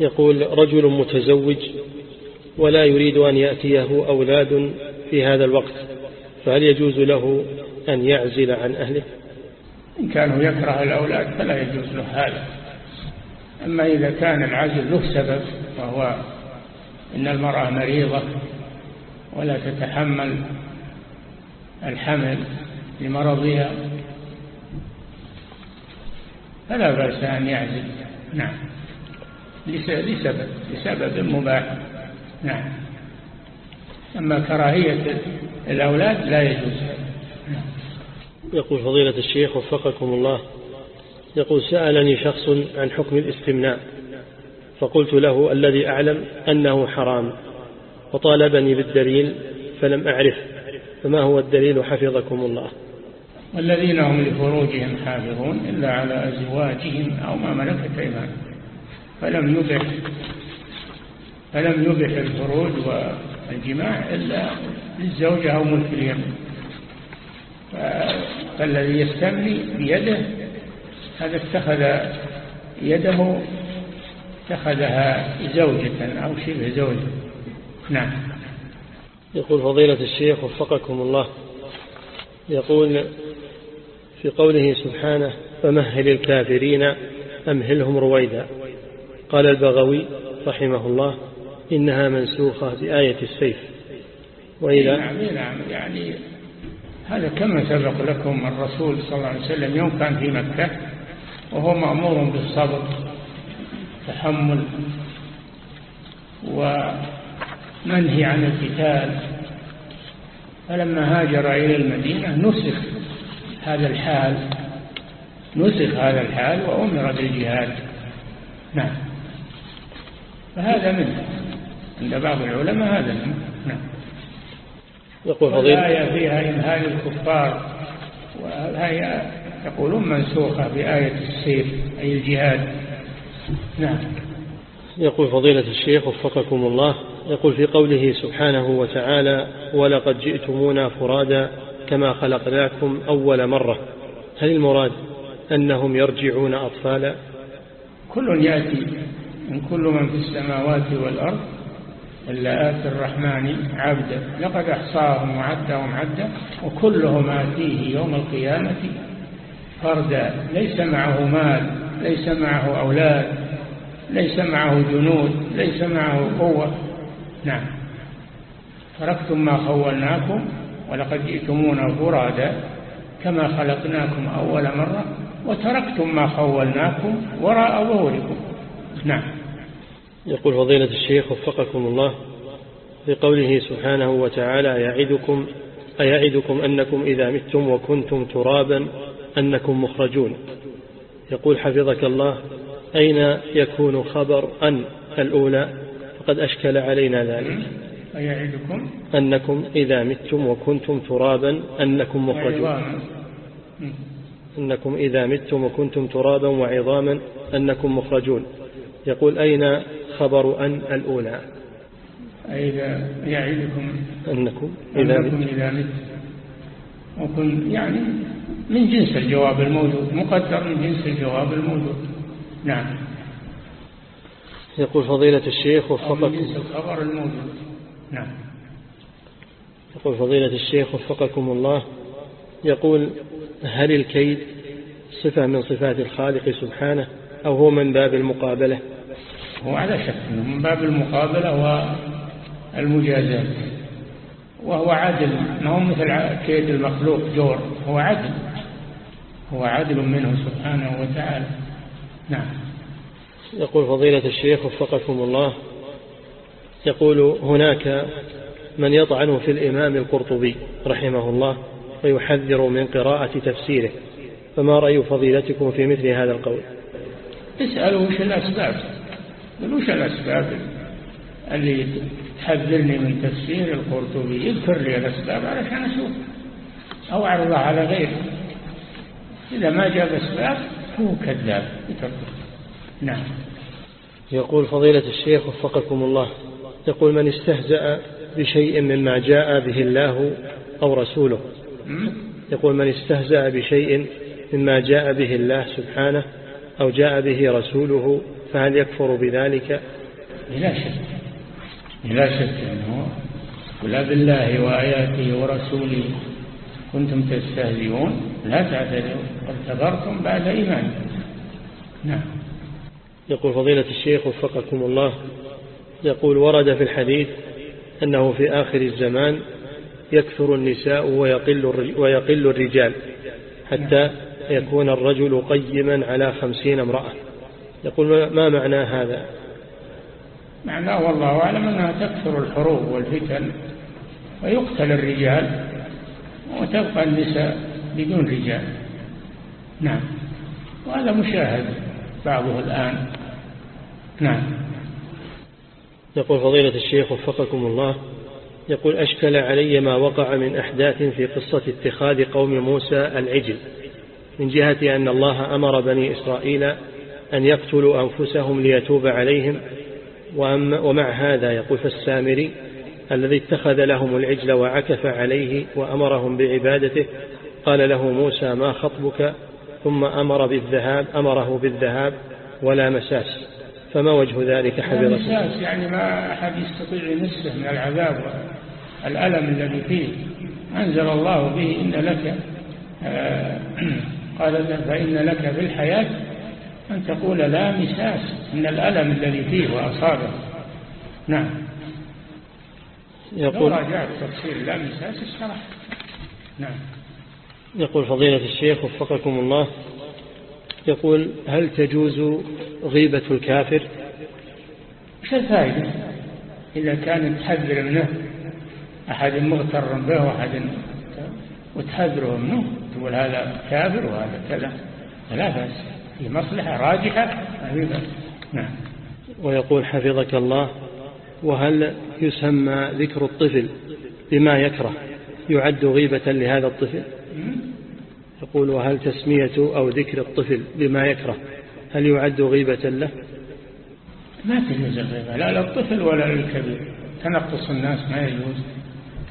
يقول رجل متزوج ولا يريد أن يأتيه أولاد في هذا الوقت فهل يجوز له أن يعزل عن أهله؟ إن كانوا يكره الأولاد فلا يجوز له هذا. أما إذا كان العزل له سبب وهو إن المرأة مريضة ولا تتحمل الحمل لمرضها فلا بأس أن يعزل. نعم. لسبب لسبب مباح. نعم. أما كراهية الأولاد لا يجوز. نعم. يقول فضيلة الشيخ وفقكم الله يقول سألني شخص عن حكم الاستمناء. فقلت له الذي أعلم أنه حرام. وطالبني بالدليل فلم أعرف. فما هو الدليل؟ حفظكم الله. والذين هم لفروجهم حافظون إلا على أزواجهم أو ما ملكت أيمانهم. فلم يبح فلم يبح الفروج والجماع إلا للزوجة أو ملك اليمين فالذي يستملي بيده هذا اتخذ يده اتخذها زوجة أو شبه زوجة. نعم. يقول فضيلة الشيخ وفقكم الله. يقول في قوله سبحانه فمهل الكافرين أمهلهم رويدا قال البغوي رحمه الله إنها منسوخة بآية السيف وإذا نعم نعم يعني هذا كما سبق لكم الرسول صلى الله عليه وسلم يوم كان في مكة وهو مأمور بالصبر. تحمل ومنهي عن القتال. فلما هاجر إلى المدينة نسخ هذا الحال نسخ هذا الحال وأمر بالجهاد. نعم. فهذا منه. عند بعض العلماء هذا منه. نعم. يقول فضيلة الآية فيها إمهال الكفار وهي يقولون منسوخة بآية السيف أي الجهاد. نعم. يقول فضيلة الشيخ وفقكم الله يقول في قوله سبحانه وتعالى ولقد جئتمونا فرادا كما خلقناكم أول مرة. هل المراد أنهم يرجعون أطفالا؟ كل يأتي من كل من في السماوات والأرض إلا آتي الرحمن عبدا. لقد أحصاهم وعدهم عدا وكلهم آتيه يوم القيامة فردا. ليس معه مال ليس معه أولاد ليس معه جنود ليس معه قوة. نعم. تركتم ما خولناكم ولقد جئتمونا فرادا كما خلقناكم أول مرة وتركتم ما خولناكم وراء ظهوركم. نعم. يقول فضيلة الشيخ وفقكم الله في قوله سبحانه وتعالى يعدكم أيعدكم أنكم إذا متم وكنتم ترابا أنكم مخرجون. يقول حفظك الله أين يكون خبر أن الأولى؟ فقد أشكل علينا ذلك. أيعدكم؟ أنكم إذا متم وكنتم ترابا أنكم مخرجون. أنكم إذا متم وكنتم ترابا وعظاما أنكم مخرجون. يقول أين خبر أن الأولى؟ إذا يعدكم؟ أنكم إذا أنكم متم. وكن يعني من جنس الجواب الموجود مقدر من جنس الجواب الموجود. نعم. يقول فضيلة الشيخ أو من وفقكم جنس الخبر الموجود. نعم. يقول فضيلة الشيخ وفقكم الله. يقول هل الكيد صفة من صفات الخالق سبحانه أو هو من باب المقابلة؟ هو على شك من باب المقابلة والمجازات وهو عدل ما هو مثل كيد المخلوق جور. هو عدل هو عدل منه سبحانه وتعالى. نعم. يقول فضيلة الشيخ وفقكم الله يقول هناك من يطعن في الإمام القرطبي رحمه الله ويحذر من قراءة تفسيره. فما رأي فضيلتكم في مثل هذا القول؟ اسألوا وش الأسباب. وش الأسباب اللي تحذرني من تفسير القرطبي؟ يذكر لي الأسباب علشان أشوف. أو أعرضها على غيره إذا ما جاب أسباب هو كذاب. نعم. يقول فضيلة الشيخ وفقكم الله يقول من استهزأ بشيء مما جاء به الله أو رسوله? يقول من استهزأ بشيء مما جاء به الله سبحانه أو جاء به رسوله فهل يكفر بذلك؟ لا شك. لا شك أنه ولا بالله وآياته ورسوله كنتم تستهزئون لا تعتذروا قد كفرتم بعد إيمانكم نعم. يقول فضيلة الشيخ وفقكم الله يقول ورد في الحديث أنه في آخر الزمان يكثر النساء ويقل ويقل الرجال حتى يكون الرجل قيما على خمسين امرأة. يقول ما- ما معنى هذا؟ معناه والله أعلم أنها تكثر الحروب والفتن ويقتل الرجال. وتبقى النساء بدون رجال. نعم. وهذا مشاهد بعضه الآن. نعم. يقول فضيلة الشيخ وفقكم الله يقول أشكل علي ما وقع من أحداث في قصة اتخاذ قوم موسى العجل من جهة أن الله أمر بني إسرائيل أن يقتلوا أنفسهم ليتوب عليهم ومع هذا يقول فالسامري الذي اتخذ لهم العجل وعكف عليه وأمرهم بعبادته قال له موسى ما خطبك؟ ثم أمر بالذهاب أمره بالذهاب ولا مساس. فما وجه ذلك حفظكم المساس يعني ما أحد يستطيع يمسه من العذاب والألم الذي فيه. أنزل الله به إن لك آه، (clears throat) قال فإن لك في الحياة أن تقول لا مساس من الألم الذي فيه وأصابه. نعم. لو يقول راجعت تفسير لا مساس الشرح. نعم. يقول فضيلة الشيخ وفقكم الله يقول هل تجوز غيبة الكافر؟ وش الفائدة؟ إذا كان تحذر منه أحد مغتر به وأحد وتحذره منه تقول هذا كافر وهذا كذا. لا بأس. في مصلحة راجحة. نعم. ويقول حفظك الله وهل يسمى ذكر الطفل بما يكره يعد غيبة لهذا الطفل؟ يقول وهل تسمية أو ذكر الطفل بما يكره هل يعد غيبة له؟ ما تجوز الغيبة لا للطفل ولا للكبير. تنقص الناس ما يجوز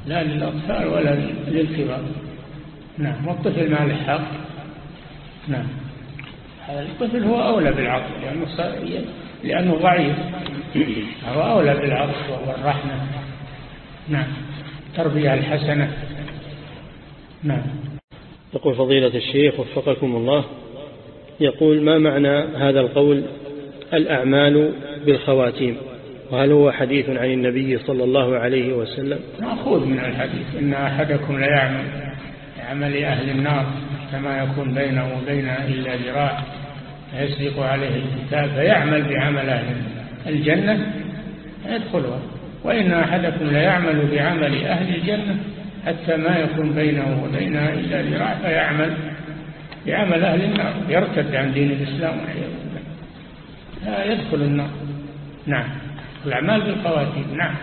لا للأطفال ولا للكبار. نعم والطفل ما له حق. نعم الطفل هو أولى بالعطف لأنه, لأنه ضعيف. هو أولى بالعطف والرحمة نعم. التربية الحسنة. نعم. يقول فضيلة الشيخ وفقكم الله يقول ما معنى هذا القول؟ الأعمال بالخواتيم. وهل هو حديث عن النبي صلى الله عليه وسلم؟ مأخوذ من الحديث. إن أحدكم ليعمل عمل أهل النار كما يكون بينه وبينها إلا ذراع فيسبق عليه الكتاب فيعمل بعمل أهل الجنة يدخلها وإن أحدكم ليعمل بعمل أهل الجنة حتى ما يكون بينه وبينها إلا ذراع فيعمل بعمل أهل النار يرتد عن دين الإسلام والعياذ بالله. لا يدخل النار. نعم. الأعمال بالخواتيم نعم.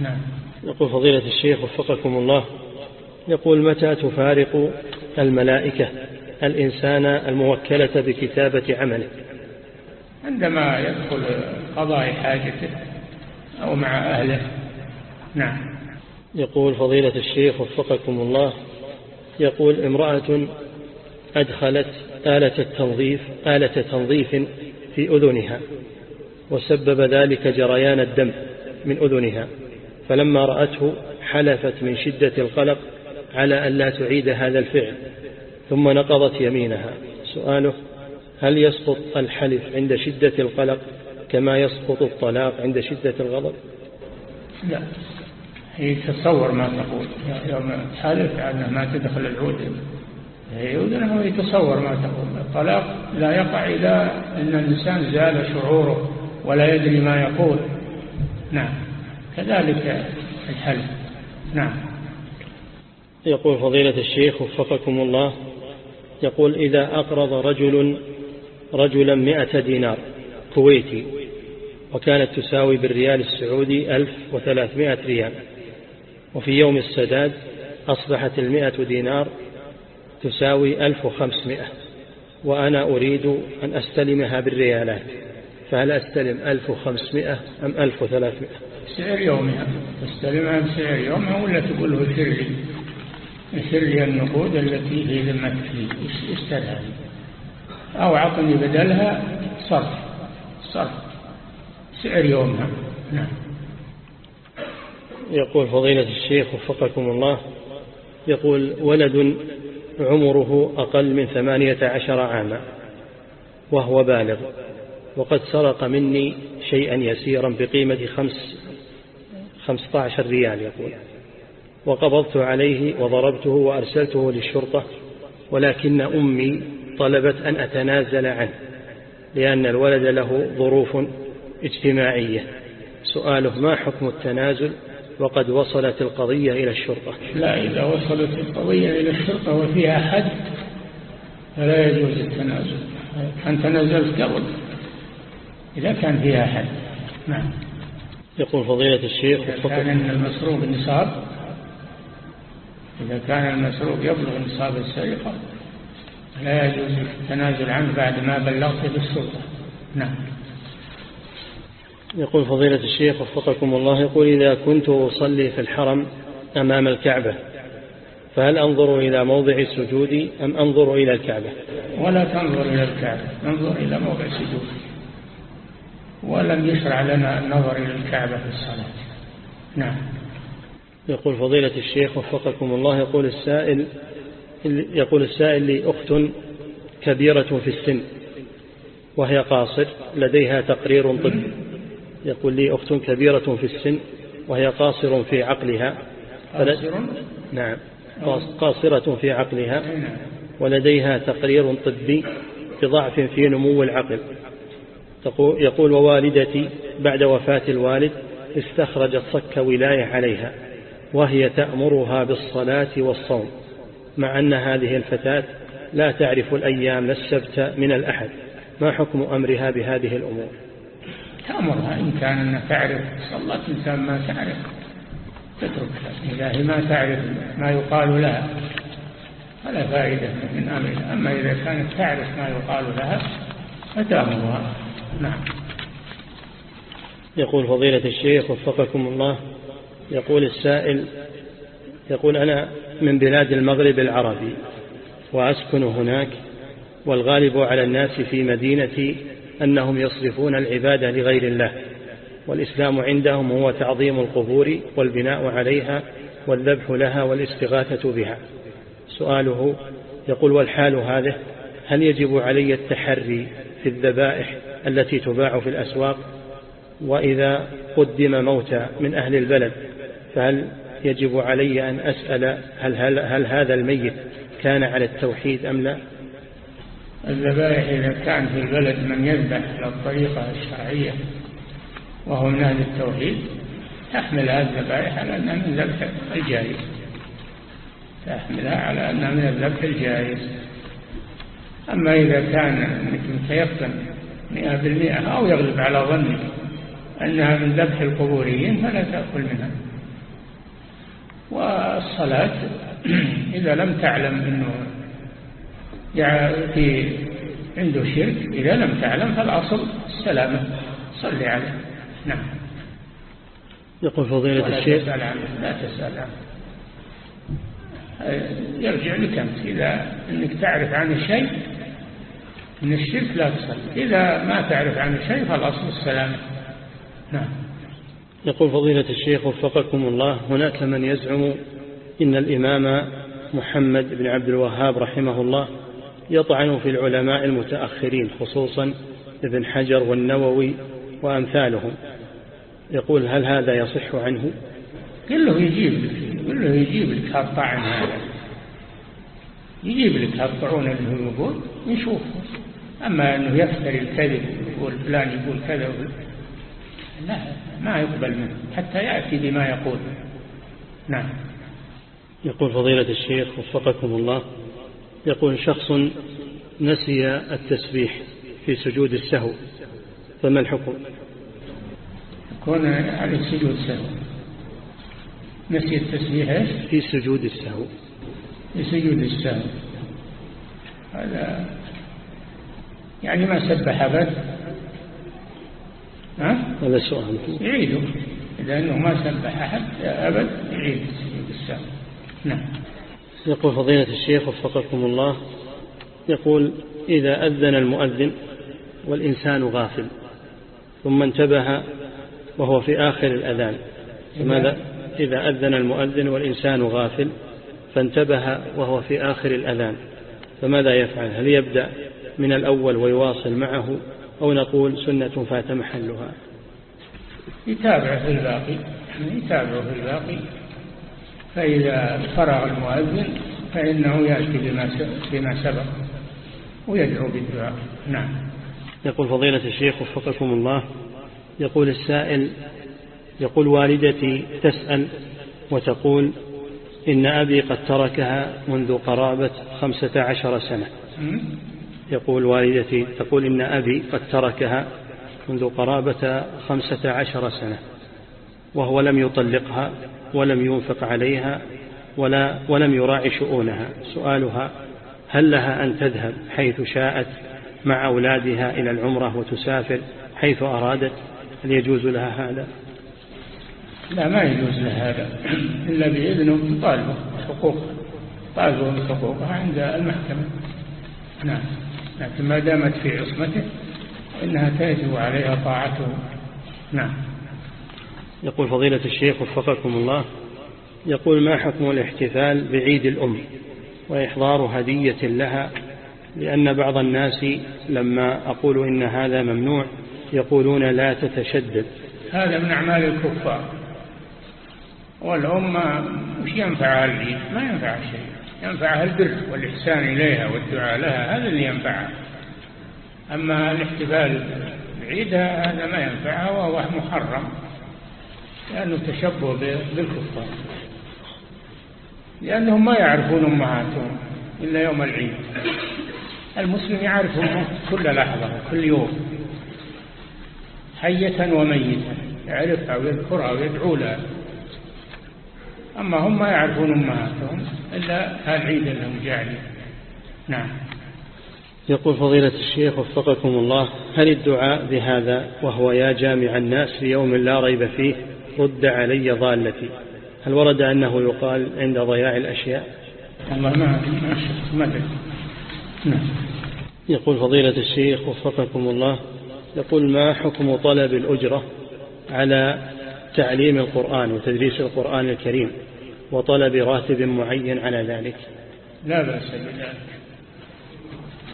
نعم. يقول فضيلة الشيخ وفقكم الله يقول متى تفارق الملائكة الإنسان الموكلة بكتابة عمله؟ عندما يدخل قضاء حاجته أو مع أهله. نعم. يقول فضيلة الشيخ وفقكم الله يقول امرأة أدخلت آلة التنظيف آلة تنظيف في أذنها وسبب ذلك جريان الدم من أذنها فلما رأته حلفت من شدة القلق على أن لا تعيد هذا الفعل ثم نقضت يمينها. سؤاله هل يسقط الحلف عند شدة القلق كما يسقط الطلاق عند شدة الغضب؟ لا. هي تصور ما تقول. يوم تحلف أنها ما تدخل العود. يودنه يتصور ما تقول. الطلاق لا يقع إذا أن الإنسان زال شعوره ولا يدري ما يقول. نعم. كذلك الحلف. نعم. يقول فضيلة الشيخ وفقكم الله يقول إذا أقرض رجل رجلا مئة دينار كويتي وكانت تساوي بالريال السعودي ألف وثلاثمائة ريال. وفي يوم السداد أصبحت المئة دينار تساوي ألف وخمسمائة. وأنا أريد أن أستلمها بالريالات فهل أستلم ألف وخمسمائة أم ألف وثلاثمائة؟ سعر يومها تستلمها بسعر يومها ولا تقول له سر لي النقود التي هي ذمتك لي هذه أو أعطني بدلها صرف صرف سعر يومها. نعم. يقول فضيلة الشيخ وفقكم الله يقول ولد عمره أقل من ثمانية عشر عاما وهو بالغ وقد سرق مني شيئا يسيرا بقيمة خمس خمسة عشر ريال يقول. وقبضت عليه وضربته وأرسلته للشرطة ولكن أمي طلبت أن أتنازل عنه لأن الولد له ظروف اجتماعية. سؤاله ما حكم التنازل؟ وقد وصلت القضية إلى الشرطة. لا إذا وصلت القضية إلى الشرطة وفيها حد فلا يجوز التنازل. أن تنازلت قبل إذا كان فيها حد نعم. يقول فضيلة الشيخ إذا كان المسروق نصاب إذا كان المسروق يبلغ نصاب السرقة لا يجوز التنازل عنه بعد ما بلغت بالسلطة. نعم. يقول فضيلة الشيخ وفقكم الله يقول إذا كنت أصلي في الحرم أمام الكعبة فهل أنظر إلى موضع سجودي أم أنظر إلى الكعبة؟ ولا تنظر إلى الكعبة انظر إلى موضع سجودي ولم يشرع لنا النظر إلى الكعبة في الصلاة. نعم. يقول فضيلة الشيخ وفقكم الله يقول السائل يقول السائل لي أخت كبيرة في السن وهي قاصر لديها تقرير طبي. يقول لي أخت كبيرة في السن وهي قاصر في عقلها. قاصر؟ نعم. قاصرة في عقلها ولديها تقرير طبي بضعف في نمو العقل. يقول ووالدتي بعد وفاة الوالد استخرجت صك ولاية عليها وهي تأمرها بالصلاة والصوم. مع أن هذه الفتاة لا تعرف الأيام السبت من الأحد. ما حكم أمرها بهذه الأمور؟ تأمرها. إن كان أنها تعرف صلت إنسان ما تعرف. تتركها إذا هي ما تعرف ما يقال لها. فلا فائدة من أمرها أما إذا كانت تعرف ما يقال لها فتأمرها. نعم. يقول فضيلة الشيخ وفقكم الله يقول السائل يقول أنا من بلاد المغرب العربي وأسكن هناك والغالب على الناس في مدينتي أنهم يصرفون العبادة لغير الله والإسلام عندهم هو تعظيم القبور والبناء عليها والذبح لها والاستغاثة بها. سؤاله يقول والحال هذا هل يجب علي التحري في الذبائح التي تباع في الأسواق؟ وإذا قدم موتى من أهل البلد فهل يجب علي أن أسأل هل, هل, هل هذا الميت كان على التوحيد أم لا؟ الذبائح إذا كان في البلد من يذبح على الطريقة الشرعية وهو من أهل التوحيد تحمل هذه الذبائح على أنها من ذبح الجائز تحملها على أنها من الذبح الجائز أما إذا كان أنك متيقن مئة بالمئة أو يغلب على ظنك أنها من ذبح القبوريين فلا تأكل منها. والصلاة (clears throat) إذا لم تعلم أنه في عنده شرك إذا لم تعلم فالأصل السلامة. صلي عليه. نعم. يقول فضيلة الشيخ. تسأل عنه لا تسأل عنه يرجع لك أنت. إذا أنك تعرف عن الشيء من الشرك لا تصلي. إذا ما تعرف عن الشيء فالأصل السلامة. نعم. يقول فضيلة الشيخ وفقكم الله هناك من يزعم إن الإمام محمد بن عبد الوهاب رحمه الله يطعن في العلماء المتأخرين خصوصا ابن حجر والنووي وأمثالهم. يقول هل هذا يصح عنه؟ قل له يجيب لك قل له يجيب لك هالطعن هذا. يجيب لك هالطعون اللي هو يقول نشوف أما أنه يفتري الكذب يقول فلان يقول كذا لا. ما يقبل منه حتى يأتي بما يقول. نعم. يقول فضيلة الشيخ وفقكم الله يقول شخص نسي التسبيح في سجود السهو فما الحكم؟ يكون على سجود السهو. نسي التسبيح إيش؟ في سجود السهو. في سجود السهو. هذا يعني ما سبح أبد. ها؟ هذا سؤال. يعيده. إذا أنه ما سبح أحد أبد يعيد السهو نعم. يقول فضيلة الشيخ وفقكم الله يقول إذا أذن المؤذن والإنسان غافل ثم انتبه وهو في آخر الأذان فماذا؟ إذا أذن المؤذن والإنسان غافل فانتبه وهو في آخر الأذان فماذا يفعل؟ هل يبدأ من الأول ويواصل معه أو نقول سنة فات محلها. يتابع في الباقي يتابع في الباقي. فإذا فرغ المؤذن فإنه يأتي بما بما سبق ويدعو بالدعاء. نعم. يقول فضيلة الشيخ وفقكم الله يقول السائل يقول والدتي تسأل وتقول إن أبي قد تركها منذ قرابة خمسة عشر سنة. يقول والدتي تقول إن أبي قد تركها منذ قرابة خمسة عشر سنة وهو لم يطلقها ولم ينفق عليها ولا ولم يراعي شؤونها. سؤالها هل لها أن تذهب حيث شاءت مع أولادها إلى العمرة وتسافر حيث أرادت؟ هل يجوز لها هذا؟ لا ما يجوز لها هذا. إلا بإذنه طالبه حقوق طالبه حقوقها عند المحكمة. نعم. لكن ما دامت في عصمته إنها تجب عليها طاعته. نعم. يقول فضيلة الشيخ وفقكم الله يقول ما حكم الاحتفال بعيد الأم وإحضار هدية لها؟ لأن بعض الناس لما أقول إن هذا ممنوع يقولون لا تتشدد. هذا من أعمال الكفار. والأم مش ينفعها العيد ما ينفعها شيء. ينفعها البر والإحسان إليها والدعاء لها هذا اللي ينفعها أما الاحتفال بعيدها هذا ما ينفعها وهو محرم لأنه تشبه بالكفار. لأنهم ما يعرفون أمهاتهم إلا يوم العيد. المسلم يعرف أمه كل لحظة كل يوم. حية وميتة يعرفها ويذكرها ويدعو لها. أما هم ما يعرفون أمهاتهم إلا هالعيد لهم جاعلين نعم. يقول فضيلة الشيخ وفقكم الله هل الدعاء بهذا وهو يا جامع الناس في يوم لا ريب فيه رد علي ضالتي؟ هل ورد أنه يقال عند ضياع الأشياء؟ والله ما ما نعم. يقول فضيلة الشيخ وفقكم الله يقول ما حكم طلب الأجرة على تعليم القرآن وتدريس القرآن الكريم؟ وطلب راتب معين على ذلك. لا بأس بذلك.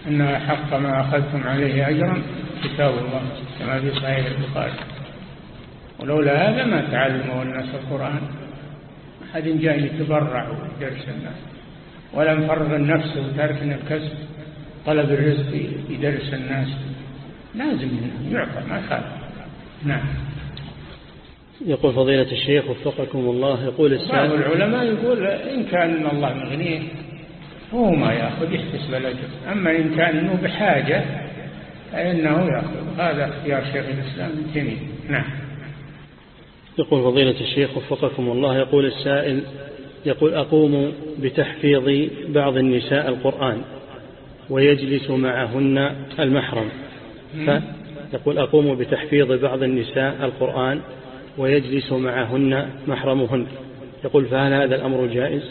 إن حق ما أخذتم عليه أجرا كتاب الله كما في صحيح البخاري. ولولا هذا ما تعلموا الناس القرآن. أحد جاي يتبرع ودرس الناس. ولا مفرغ النفس وترك الكسب. طلب الرزق يدرس الناس. لازم يعطى ما خالف. نعم. يقول فضيلة الشيخ وفقكم الله يقول السائل بعض العلماء يقول إن كان الله مغنيه هو ما يأخذ يحتسب الأجر أما إن كان إنه بحاجة فإنه يأخذ. هذا اختيار شيخ الإسلام تيمية. نعم. يقول فضيلة الشيخ وفقكم الله يقول السائل يقول أقوم بتحفيظ بعض النساء القرآن ويجلس معهن المحرم. يقول أقوم بتحفيظ بعض النساء القرآن ويجلس معهن محرمهن. يقول فهل هذا الأمر جائز؟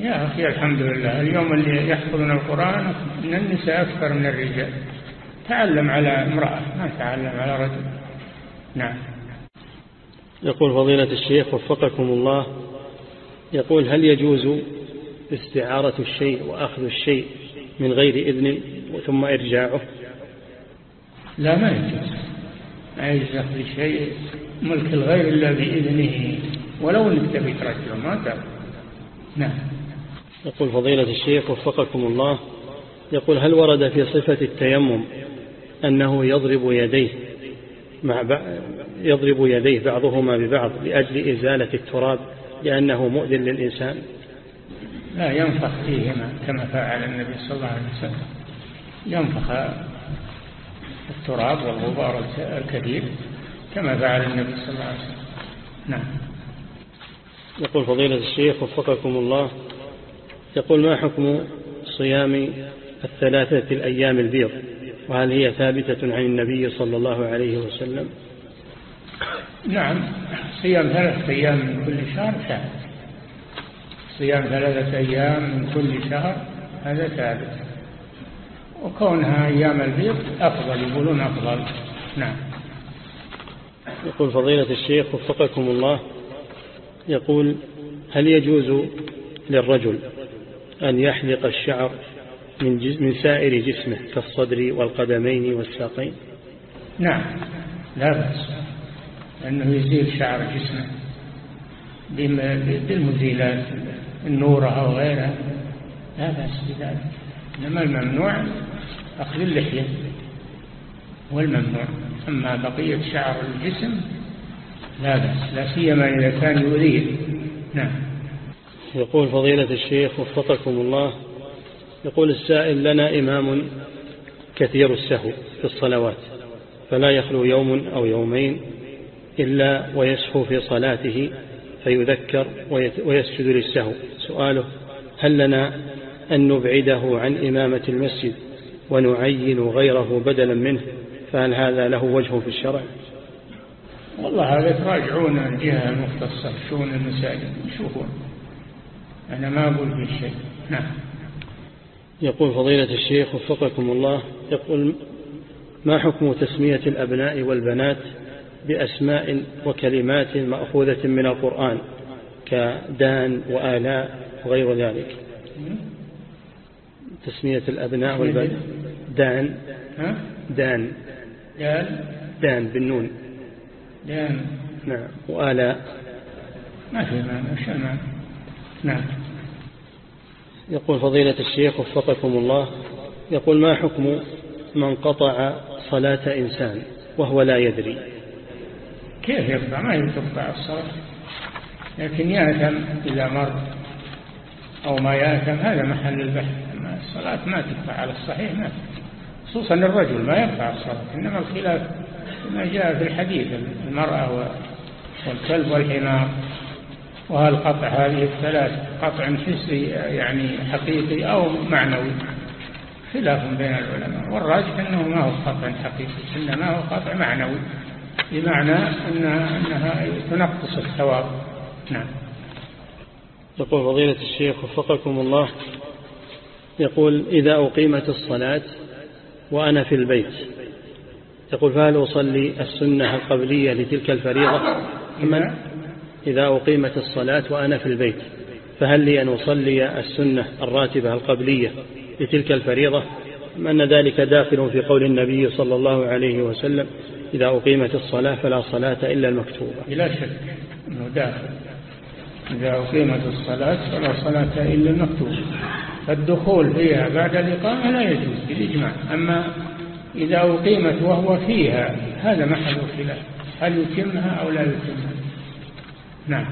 يا أخي الحمد لله. اليوم اللي يحفظون القرآن من النساء أكثر من الرجال. تعلم على امرأة ما تعلم على رجل. نعم. يقول فضيلة الشيخ وفقكم الله يقول هل يجوز استعارة الشيء وأخذ الشيء من غير إذن ثم إرجاعه؟ لا ما يجوز. يجوز أخذ شيء ملك الغير إلا بإذنه. ولو أنك تبي ترجعه ما تعرف نعم. يقول فضيلة الشيخ وفقكم الله يقول هل ورد في صفة التيمم أنه يضرب يديه مع يضرب يديه بعضهما ببعض لأجل إزالة التراب لأنه مؤذن للإنسان؟ لا ينفخ فيهما كما فعل النبي صلى الله عليه وسلم. ينفخ التراب والغبار الكبير كما فعل النبي صلى الله عليه وسلم. نعم. يقول فضيلة الشيخ وفقكم الله يقول ما حكم صيام الثلاثة الأيام البيض؟ وهل هي ثابتة عن النبي صلى الله عليه وسلم؟ نعم. صيام ثلاثة أيام من كل شهر ثابت. صيام ثلاثة أيام من كل شهر هذا ثابت. وكونها أيام البيض أفضل يقولون أفضل. نعم. يقول فضيلة الشيخ وفقكم الله يقول هل يجوز للرجل أن يحلق الشعر من, من سائر جسمه كالصدر والقدمين والساقين؟ نعم. لا بأس. أنه يزيل شعر جسمه بالمزيلات النورة أو غيرها. لا بأس بذلك. إنما الممنوع أخذ اللحية والممنوع أما بقية شعر الجسم لا بأس لا سيما إذا كان يؤذيه. نعم. يقول فضيلة الشيخ وفقكم الله يقول السائل لنا إمام كثير السهو في الصلوات فلا يخلو يوم أو يومين إلا ويسهو في صلاته فيذكر ويسجد للسهو. سؤاله هل لنا أن نبعده عن إمامة المسجد ونعين غيره بدلا منه فهل هذا له وجه في الشرع؟ والله هذا تراجعون الجهة المختصة شؤون المساجد يشوفون أنا ما أقول في شيء نعم. يقول فضيلة الشيخ وفقكم الله يقول ما حكم تسمية الأبناء والبنات بأسماء وكلمات مأخوذة من القرآن كدان وآلاء وغير ذلك؟ تسمية الأبناء والبنات. دان. دان. دان دان بالنون. دان. نعم. وآلاء. ما في معنى نعم. يقول فضيلة الشيخ وفقكم الله يقول ما حكم من قطع صلاة إنسان وهو لا يدري؟ كيف يقطع؟ ما يقطع الصلاة؟ لكن يأثم إذا مر أو ما يأثم هذا محل البحث. الصلاة ما تقطع على الصحيح ما خصوصا الرجل ما يقطع الصلاة إنما الخلاف ما جاء في الحديث المرأة والكلب والحمار وهل قطع هذه الثلاث قطع حسي يعني حقيقي أو معنوي؟ خلاف بين العلماء والراجح أنه ما هو قطع حقيقي إنما هو قطع معنوي بمعنى أنها, أنها تنقص الثواب. نعم. يقول فضيلة الشيخ وفقكم الله يقول إذا أقيمت الصلاة وأنا في البيت. يقول فهل أصلي السنة القبلية لتلك الفريضة؟ أم إذا أقيمت الصلاة وأنا في البيت فهل لي أن أصلي السنة الراتبة القبلية لتلك الفريضة؟ أم أن ذلك داخل في قول النبي صلى الله عليه وسلم إذا أقيمت الصلاة فلا صلاة إلا المكتوبة. لا شك أنه داخل. إذا أقيمت الصلاة فلا صلاة إلا المكتوبة. فالدخول فيها بعد الإقامة لا يجوز بالإجماع. أما إذا أقيمت وهو فيها هذا محل الخلاف هل يتمها أو لا يتمها؟ نعم.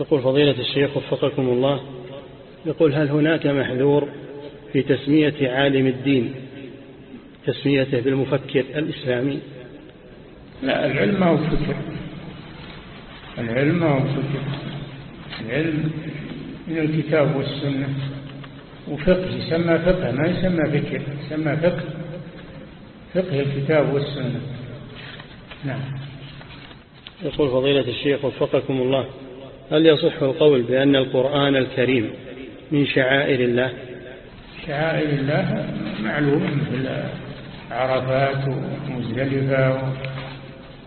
يقول فضيلة الشيخ وفقكم الله يقول هل هناك محذور في تسمية عالم الدين تسميته بالمفكر الإسلامي؟ لا العلم ما هو فكر العلم ما هو فكر العلم من الكتاب والسنة وفقه يسمى فقه ما يسمى فكر يسمى فقه فقه الكتاب والسنة. نعم. يقول فضيلة الشيخ وفقكم الله هل يصح القول بأن القرآن الكريم من شعائر الله؟ شعائر الله معلومة مثل عرفات ومزدلفة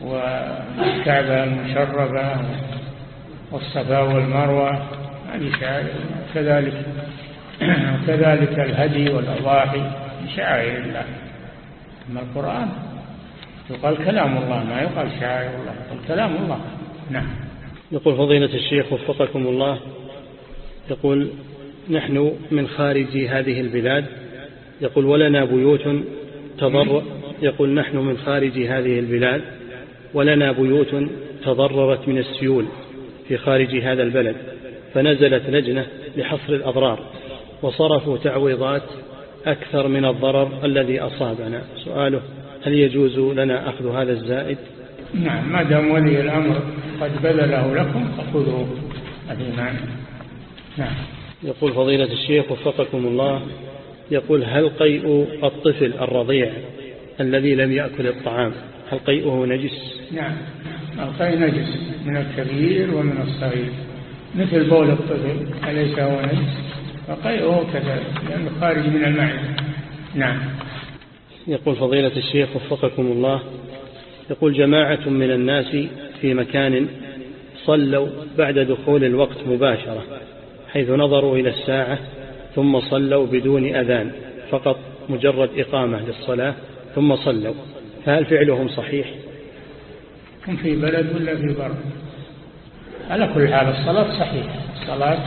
والكعبة المشرفة والصفا والمروة. شعائر كذلك كذلك الهدي والأضاحي شعائر الله. أما القرآن يقال كلام الله ما يقال شعائر الله يقال كلام الله. نعم. يقول فضيلة الشيخ وفقكم الله يقول نحن من خارج هذه البلاد. يقول ولنا بيوت تضر يقول نحن من خارج هذه البلاد. ولنا بيوت تضررت من السيول في خارج هذا البلد. فنزلت لجنة لحصر الأضرار وصرفوا تعويضات أكثر من الضرر الذي أصابنا. سؤاله هل يجوز لنا أخذ هذا الزائد؟ نعم ما دام ولي الأمر قد بذله لكم فخذوه نعم. يقول فضيلة الشيخ وفقكم الله يقول هل قيء الطفل الرضيع الذي لم يأكل الطعام هل قيئه نجس؟ نعم القيء نجس من الكبير ومن الصغير. مثل بول الطفل أليس هو نجس فقيئه كذلك لأنه خارج من المعدة نعم. يقول فضيلة الشيخ وفقكم الله يقول جماعة من الناس في مكان صلوا بعد دخول الوقت مباشرة حيث نظروا إلى الساعة ثم صلوا بدون أذان فقط مجرد إقامة للصلاة ثم صلوا. فهل فعلهم صحيح؟ هم في بلد ولا في بر؟ على كل حال الصلاة صحيحة. الصلاة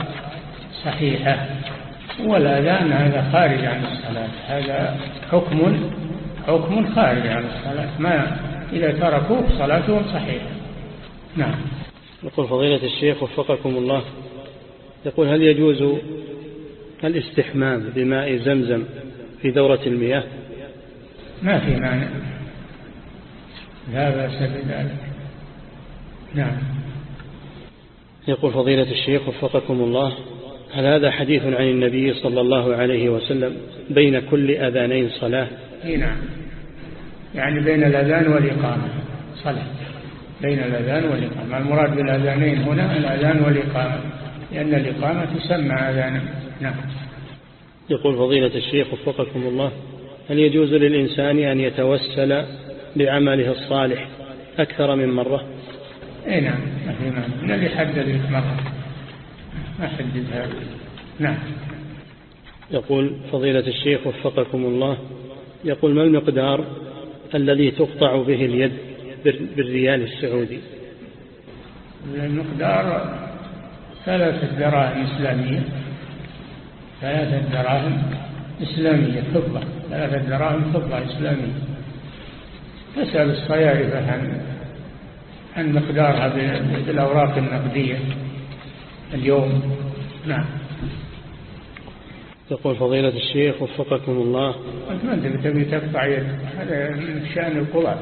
صحيحة. والأذان هذا خارج عن الصلاة. هذا حكم حكم خارج عن الصلاة. ما إذا تركوه صلاتهم صحيحة. نعم. يقول فضيلة الشيخ وفقكم الله. يقول هل يجوز الاستحمام بماء زمزم في دورة المياه؟ ما في مانع. لا بأس بذلك. نعم. يقول فضيلة الشيخ وفقكم الله هل هذا حديث عن النبي صلى الله عليه وسلم بين كل أذانين صلاة؟ نعم. يعني بين الأذان والإقامة. صلاة. بين الأذان والإقامة. المراد بالأذانين هنا؟ الأذان والإقامة. لأن الإقامة تسمى أذانا. نعم. يقول فضيلة الشيخ وفقكم الله هل يجوز للإنسان أن يتوسل بعمله الصالح أكثر من مرة؟ اي نعم ما في مانع من اللي حدد مرة ما حدد هذا نعم. يقول فضيلة الشيخ وفقكم الله يقول ما المقدار الذي تقطع به اليد بالريال السعودي؟ المقدار ثلاثة دراهم إسلامية. ثلاثة دراهم إسلامية فضة. ثلاثة دراهم فضة إسلامية. تسأل الصيارفة عن عن مقدارها بالأوراق النقدية اليوم. نعم. يقول فضيلة الشيخ وفقكم الله. أنت ما أنت تبي تقطع يد هذا من شأن القضاة.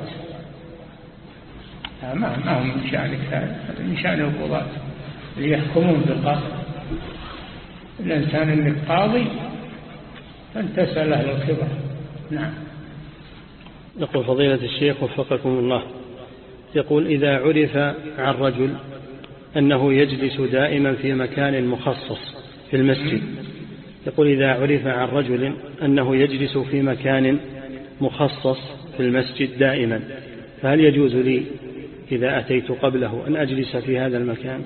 ما ما هو من شأنك هذا من شأن القضاة. اللي يحكمون بالقصد الإنسان إنك قاضي أن تسأل أهل الخبرة. نعم. يقول فضيلة الشيخ وفقكم الله. يقول إذا عرف عن رجل أنه يجلس دائما في مكان مخصص في المسجد يقول إذا عرف عن رجل أنه يجلس في مكان مخصص في المسجد دائما فهل يجوز لي إذا أتيت قبله أن أجلس في هذا المكان؟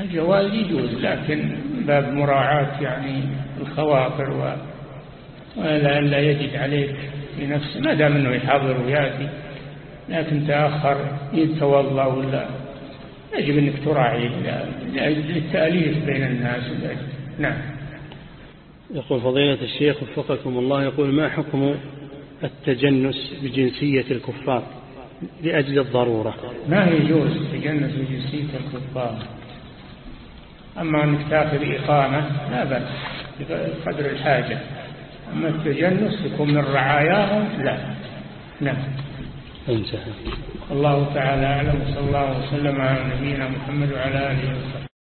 الجواز يجوز لكن باب مراعاة يعني الخواطر و ولا لا يجد عليك بنفسه ما دام أنه يحاضر ويأتي. لكن تأخر يتوضا ولا. يجب أنك تراعي للتاليف بين الناس نعم. يقول فضيلة الشيخ وفقكم الله يقول ما حكم التجنس بجنسية الكفار لأجل الضرورة؟ ما يجوز التجنس بجنسية الكفار؟ أما أنك تأخذ إقامة لا بأس بقدر الحاجة. أما التجنس يكون من رعاياهم لا. نعم. الله تعالى أعلم صلى الله وسلم على نبينا محمد وعلى آله وصحبه.